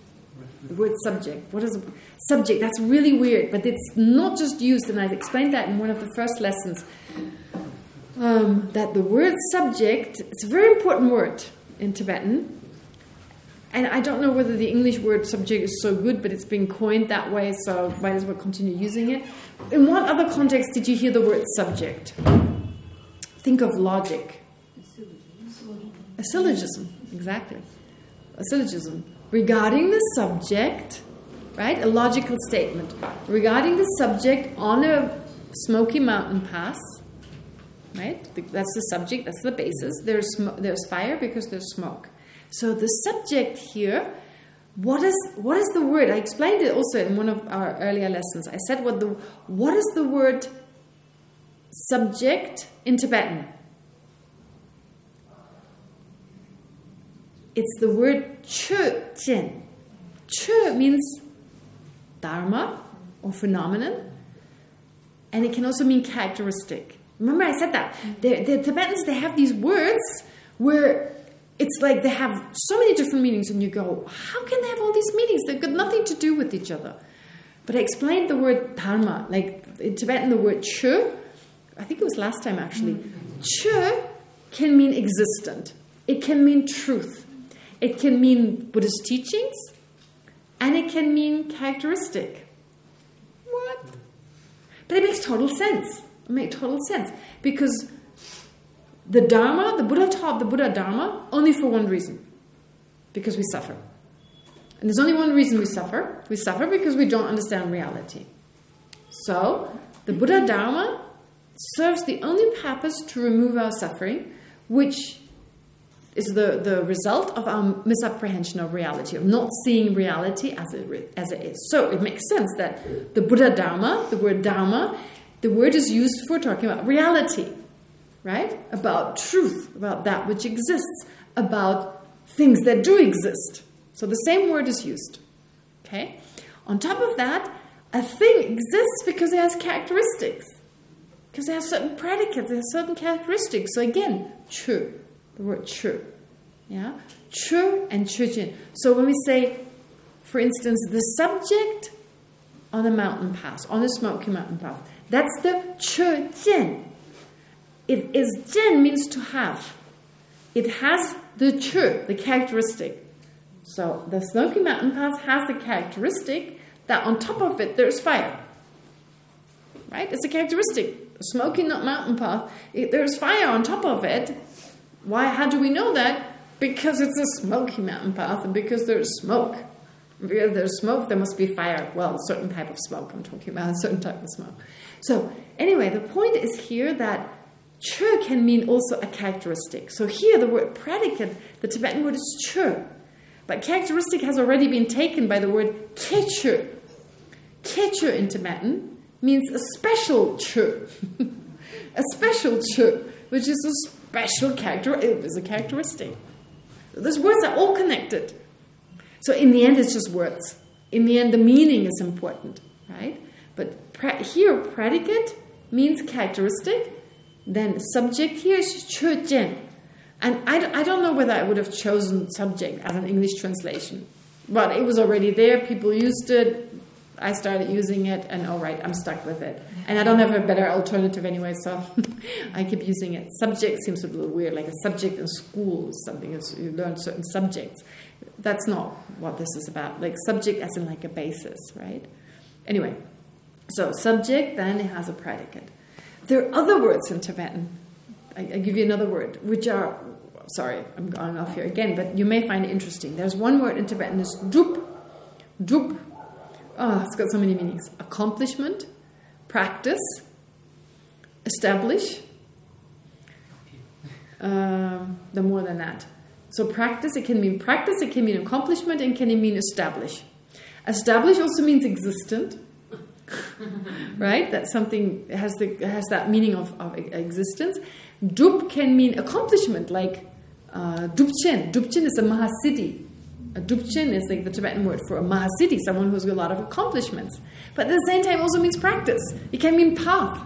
The word subject. What is a subject? That's really weird, but it's not just used, and I've explained that in one of the first lessons, um, that the word subject, it's a very important word in Tibetan, and I don't know whether the English word subject is so good, but it's been coined that way, so might as well continue using it. In what other context did you hear the word subject? Think of logic. A syllogism, exactly. A syllogism. Regarding the subject, right? A logical statement. Regarding the subject on a smoky mountain pass, right? That's the subject, that's the basis. There's, there's fire because there's smoke. So the subject here, what is what is the word? I explained it also in one of our earlier lessons. I said what the what is the word subject in Tibetan? It's the word chu jin. Chu means dharma or phenomenon, and it can also mean characteristic. Remember I said that. The, the Tibetans, they have these words where it's like they have so many different meanings and you go, how can they have all these meanings? They've got nothing to do with each other. But I explained the word dharma, like in Tibetan the word chu, I think it was last time actually. Chu can mean existent. It can mean truth. It can mean Buddhist teachings. And it can mean characteristic. What? But it makes total sense. It makes total sense. Because the Dharma, the Buddha taught the Buddha Dharma only for one reason. Because we suffer. And there's only one reason we suffer. We suffer because we don't understand reality. So, the Buddha Dharma serves the only purpose to remove our suffering, which is the, the result of our misapprehension of reality, of not seeing reality as it, as it is. So it makes sense that the Buddha Dharma, the word Dharma, the word is used for talking about reality right? About truth, about that which exists, about things that do exist. So the same word is used. Okay? On top of that, a thing exists because it has characteristics. Because it has certain predicates, it has certain characteristics. So again, true. The word true. Yeah? True and chujin. So when we say, for instance, the subject on a mountain pass, on a smoky mountain path, that's the chujin. It is Jen means to have. It has the chu, the characteristic. So the Smoky Mountain Pass has the characteristic that on top of it there's fire. Right? It's a characteristic. Smoky mountain path, it, there's fire on top of it. Why? How do we know that? Because it's a smoky mountain path and because there's smoke. Because there's smoke, there must be fire. Well, a certain type of smoke I'm talking about, a certain type of smoke. So anyway, the point is here that Chu can mean also a characteristic. So here the word predicate, the Tibetan word is chu. But characteristic has already been taken by the word kechu. Kechu in Tibetan means a special chu. a special chu, which is a special character. It is a characteristic. Those words are all connected. So in the end, it's just words. In the end, the meaning is important, right? But pre here, predicate means characteristic, then subject here is chujin. And I, I don't know whether I would have chosen subject as an English translation. But it was already there. People used it. I started using it. And all right, I'm stuck with it. And I don't have a better alternative anyway, so I keep using it. Subject seems a little weird, like a subject in school something. It's, you learn certain subjects. That's not what this is about. Like subject as in like a basis, right? Anyway, so subject, then it has a predicate. There are other words in Tibetan. I, I give you another word, which are, sorry, I'm going off here again, but you may find it interesting. There's one word in Tibetan, is drup. Drup. Oh, it's got so many meanings. Accomplishment, practice, establish. Um, the more than that. So practice, it can mean practice, it can mean accomplishment, and can mean establish. Establish also means existent. right? That something has the has that meaning of, of existence. Dup can mean accomplishment, like uh, Dupchen. Dupchen is a Mahasiddhi. A Dupchen is like the Tibetan word for a Mahasiddhi, someone who's got a lot of accomplishments. But at the same time also means practice. It can mean path.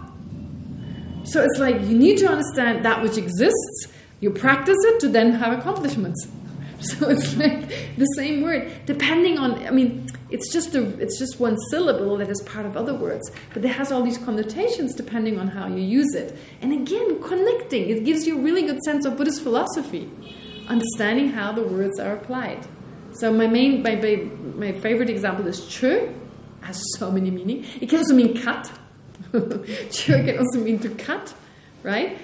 So it's like you need to understand that which exists, you practice it to then have accomplishments. So it's like the same word, depending on, I mean, it's just a, it's just one syllable that is part of other words, but it has all these connotations depending on how you use it. And again, connecting, it gives you a really good sense of Buddhist philosophy, understanding how the words are applied. So my main, my, my favorite example is chu, has so many meaning. It can also mean cut. chu can also mean to cut, right?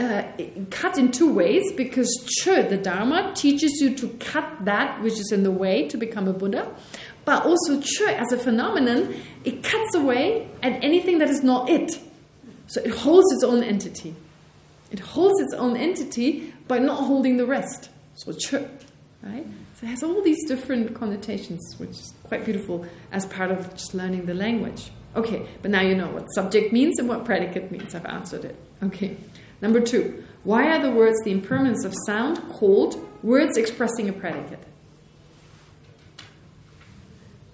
uh, cut in two ways because chu, the Dharma, teaches you to cut that which is in the way to become a Buddha. But also chu, as a phenomenon, it cuts away at anything that is not it. So it holds its own entity. It holds its own entity by not holding the rest. So chu, right? So it has all these different connotations, which is quite beautiful as part of just learning the language. Okay, but now you know what subject means and what predicate means. I've answered it. Okay. Number two, why are the words the impermanence of sound called words expressing a predicate?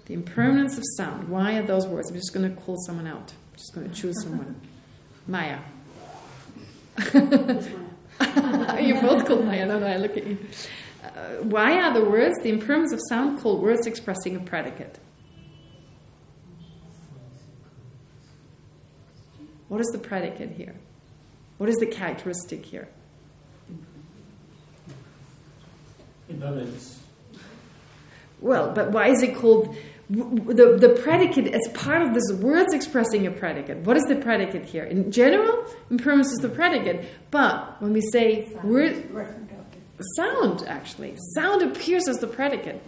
The impermanence of sound. Why are those words? I'm just going to call someone out. I'm just going to choose someone. Maya. you both called Maya. No, no, I look at you. Uh, why are the words the impermanence of sound called words expressing a predicate? What is the predicate here? What is the characteristic here? Impermanence. Well, but why is it called the the predicate as part of this words expressing a predicate? What is the predicate here? In general, impermanence is the predicate, but when we say word sound actually sound appears as the predicate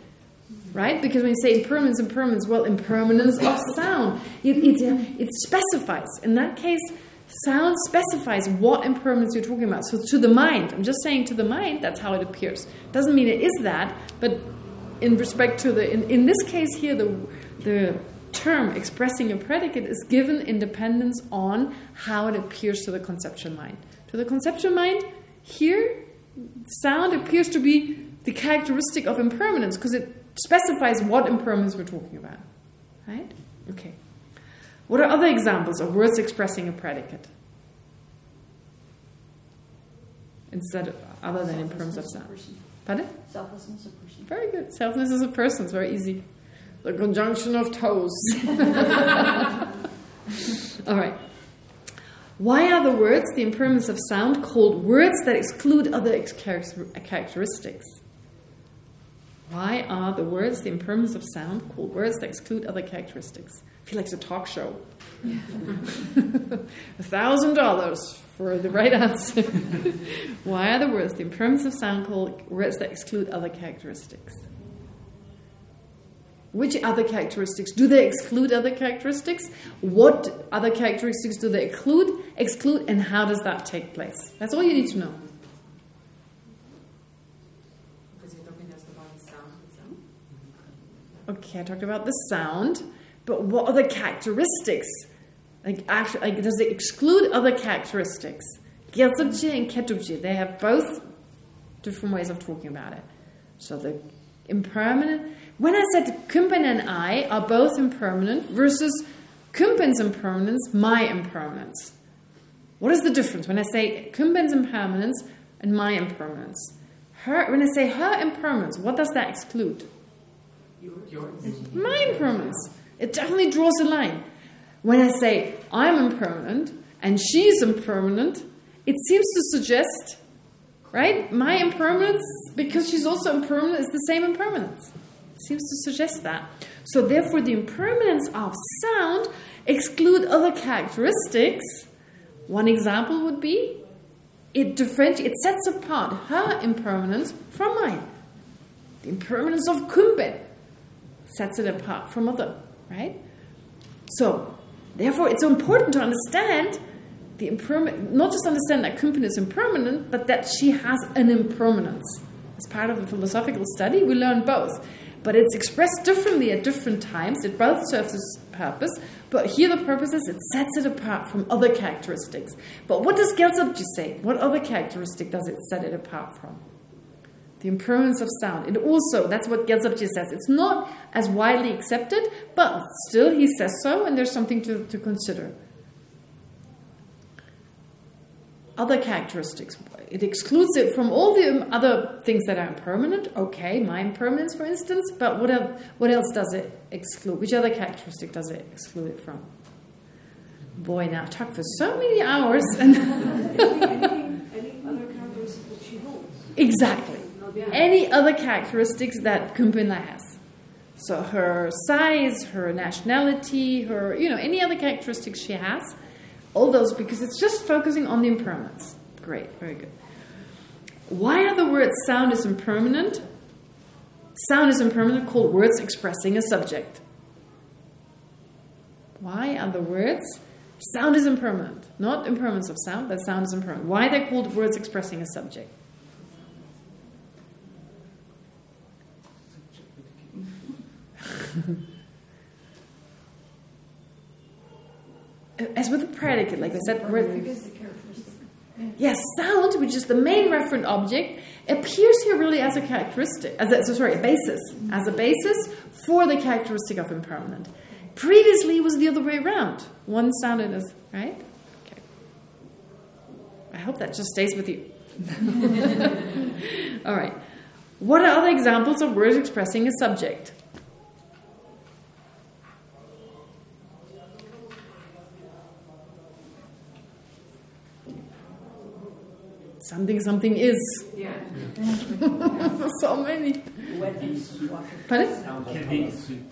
right? Because when you say impermanence, impermanence, well, impermanence of sound, it, it, it specifies. In that case, Sound specifies what impermanence you're talking about. So to the mind, I'm just saying to the mind, that's how it appears. Doesn't mean it is that, but in respect to the, in, in this case here, the, the term expressing a predicate is given independence on how it appears to the conceptual mind. To the conceptual mind, here, sound appears to be the characteristic of impermanence because it specifies what impermanence we're talking about. Right? Okay. What are other examples of words expressing a predicate? Instead of, other than in terms of sound. Pardon? Selflessness a person. Very good. Selflessness a person. It's very easy. The conjunction of toes. All right. Why are the words, the impermanence of sound, called words that exclude other characteristics? Why are the words, the impermanence of sound, called words that exclude other characteristics? I feel like it's a talk show. A thousand dollars for the right answer. Why are the words the impermanence of sound called words that exclude other characteristics? Which other characteristics? Do they exclude other characteristics? What other characteristics do they exclude? Exclude, and how does that take place? That's all you need to know. Because you're talking just about the sound itself. Okay, I talked about the sound. But what other characteristics? Like, actually, like, does it exclude other characteristics? Gyaltsabje and Khedrubje, they have both different ways of talking about it. So the impermanent... When I said Kumpen and I are both impermanent versus Kumpen's impermanence, my impermanence. What is the difference when I say Kumpen's impermanence and my impermanence? Her, when I say her impermanence, what does that exclude? My impermanence. It definitely draws a line. When I say I'm impermanent and she's impermanent, it seems to suggest, right, my impermanence, because she's also impermanent, is the same impermanence. It seems to suggest that. So therefore the impermanence of sound exclude other characteristics. One example would be it differentiates, it sets apart her impermanence from mine. The impermanence of Kumpen sets it apart from other right? So, therefore, it's so important to understand the impermanent, not just understand that Kumpen is impermanent, but that she has an impermanence. As part of the philosophical study, we learn both. but it's expressed differently at different times. It both serves its purpose, but here the purpose is it sets it apart from other characteristics. But what does Gyaltsabje say? What other characteristic does it set it apart from? The impermanence of sound. It also, that's what Gyaltsabje says. It's not as widely accepted, but still he says so, and there's something to, to consider. Other characteristics. It excludes it from all the other things that are impermanent. Okay, my impermanence, for instance. But what else, what else does it exclude? Which other characteristic does it exclude it from? Boy, now I've talked for so many hours. And Anything, any other characteristics that she holds? exactly. Any other characteristics that Kumbhila has. So her size, her nationality, her, you know, any other characteristics she has. All those, because it's just focusing on the impermanence. Great, very good. Why are the words sound is impermanent? Sound is impermanent called words expressing a subject. Why are the words sound is impermanent? Not impermanence of sound, but sound is impermanent. Why are they called words expressing a subject? As with the predicate, like I said, word, Because the characteristic. Yes, sound, which is the main referent object, appears here really as a characteristic, as a, so sorry, a basis, as a basis for the characteristic of impermanent. Previously, it was the other way around. One sounded as right. Okay. I hope that just stays with you. All right. What are other examples of words expressing a subject? Something, something is. Yeah. so many. These Pardon? sounds like Candy is sweet.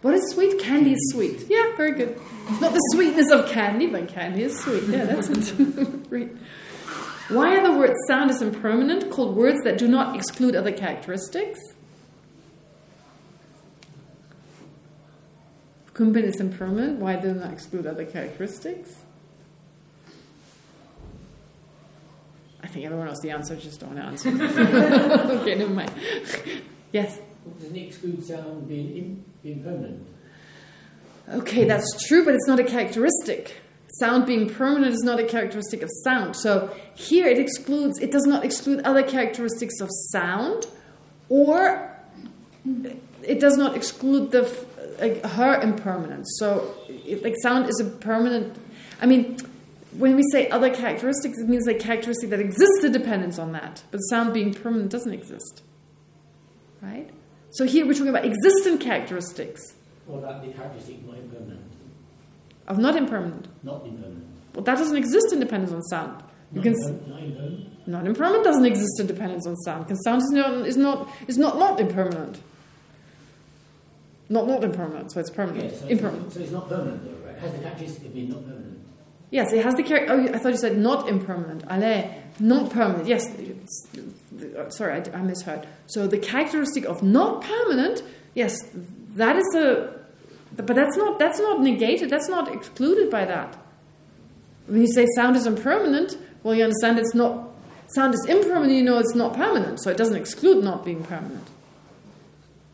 What is sweet? Candy is sweet. Yeah, very good. It's not the sweetness of candy, but candy is sweet. Yeah, that's it. Great. Why are the words sound is impermanent called words that do not exclude other characteristics? Kumbin is impermanent. Why do they not exclude other characteristics? Think everyone knows the answer, just don't answer. okay, never mind. yes? Doesn't it exclude sound being, in, being permanent? Okay, that's true, but it's not a characteristic. Sound being permanent is not a characteristic of sound. So here it excludes, it does not exclude other characteristics of sound, or it does not exclude the like, her impermanence. So, it, like sound is a permanent. I mean, when we say other characteristics, it means a characteristic that exists a dependence on that, but sound being permanent doesn't exist, right? So here we're talking about existent characteristics What that the characteristic not impermanent? of not impermanent. Not impermanent. Well, that doesn't exist in dependence on sound. You not can. Impermanent. not impermanent doesn't exist in dependence on sound because sound is not is not is not not impermanent. Not not impermanent, so it's permanent. Yeah, so, impermanent. so it's not permanent though, right? Has the characteristic of being not permanent. Yes, it has the character. Oh, I thought you said not impermanent. Allez, not permanent. Yes, sorry, I, I misheard. So the characteristic of not permanent, yes, that is the. But that's not that's not negated. That's not excluded by that. When you say sound is impermanent, well, you understand it's not. Sound is impermanent. You know it's not permanent, so it doesn't exclude not being permanent.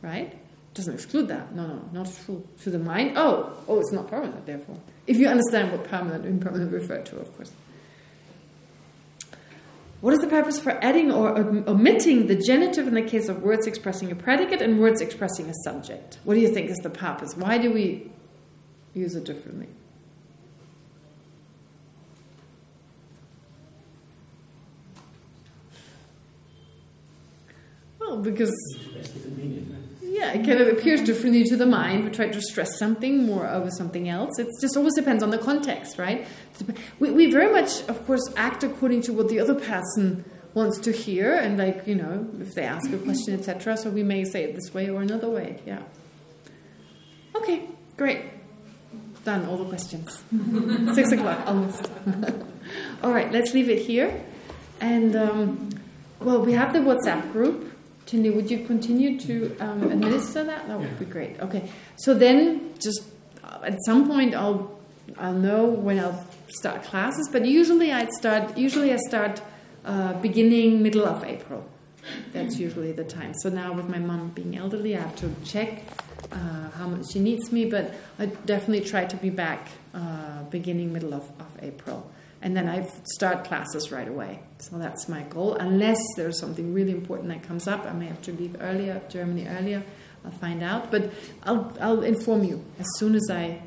Right? It doesn't exclude that. No, no, not true. To the mind, oh, oh, it's not permanent, therefore. If you understand what permanent and impermanent refer to, of course. What is the purpose for adding or omitting the genitive in the case of words expressing a predicate and words expressing a subject? What do you think is the purpose? Why do we use it differently? Well, because. Yeah, it kind of appears differently to the mind. We try to stress something more over something else. It just always depends on the context, right? We, we very much, of course, act according to what the other person wants to hear, and like you know, if they ask a question, etc. So we may say it this way or another way. Yeah. Okay, great. Done. All the questions. Six o'clock almost. all right, let's leave it here. And um, well, we have the WhatsApp group. Tindy, would you continue to um, administer that? That would be great. Okay. So then, just uh, at some point, I'll I'll know when I'll start classes. But usually, I start. Usually, I start uh, beginning middle of April. that's usually the time. So now with my mom being elderly, I have to check uh, how much she needs me, but I definitely try to be back uh, beginning, middle of, of April. And then I start classes right away. So that's my goal. Unless there's something really important that comes up, I may have to leave earlier, Germany earlier. I'll find out. But I'll, I'll inform you as soon as I.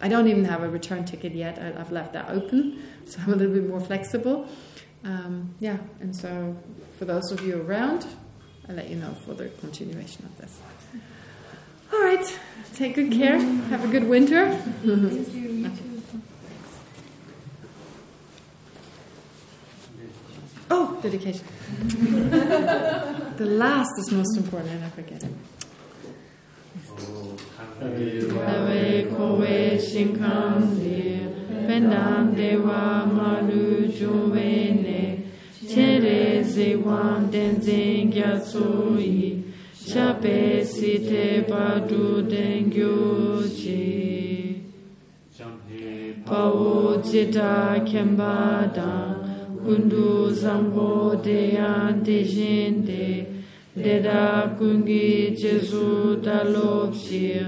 I don't even have a return ticket yet. I, I've left that open, so I'm a little bit more flexible. Um, yeah, and so for those of you around, I'll let you know for the continuation of this. All right, take good care. Have a good winter. Thank you. You too. Oh, dedication. the last is most important, and I forget it. Ave kowe shinkam pendam dewa malu shape site padu pawo jita kundu zambo deyan dejin de deda kungi jesu dalop shi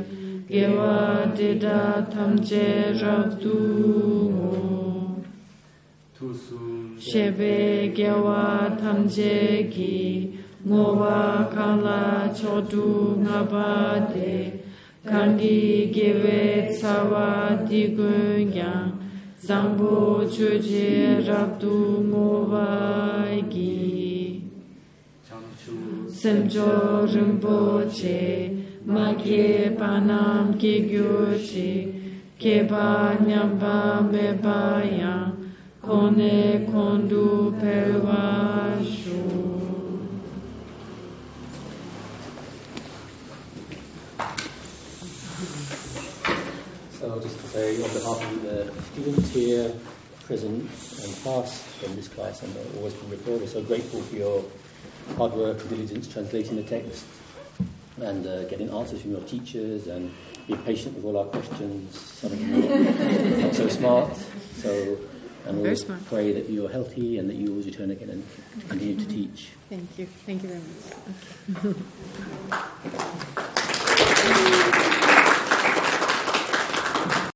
gewa deda tamje rabdu mo shebe gewa tamje ki ngowa kala chodu ngabade kangi gewe tsawa digun yang zambo chuje rabdu ngowa gi. Semjo rinpoche magye panam ki gyochi keba nyamba meba yang kone kondu perwa So just to say on behalf of the students here, present and past from this class and always from before, we're so grateful for your hard work and diligence translating the text and uh, getting answers from your teachers and being patient with all our questions. Some of them are not so smart. So and Very we smart. pray that you're healthy and that you always return again and continue to teach. Thank you. Thank you very much. Okay.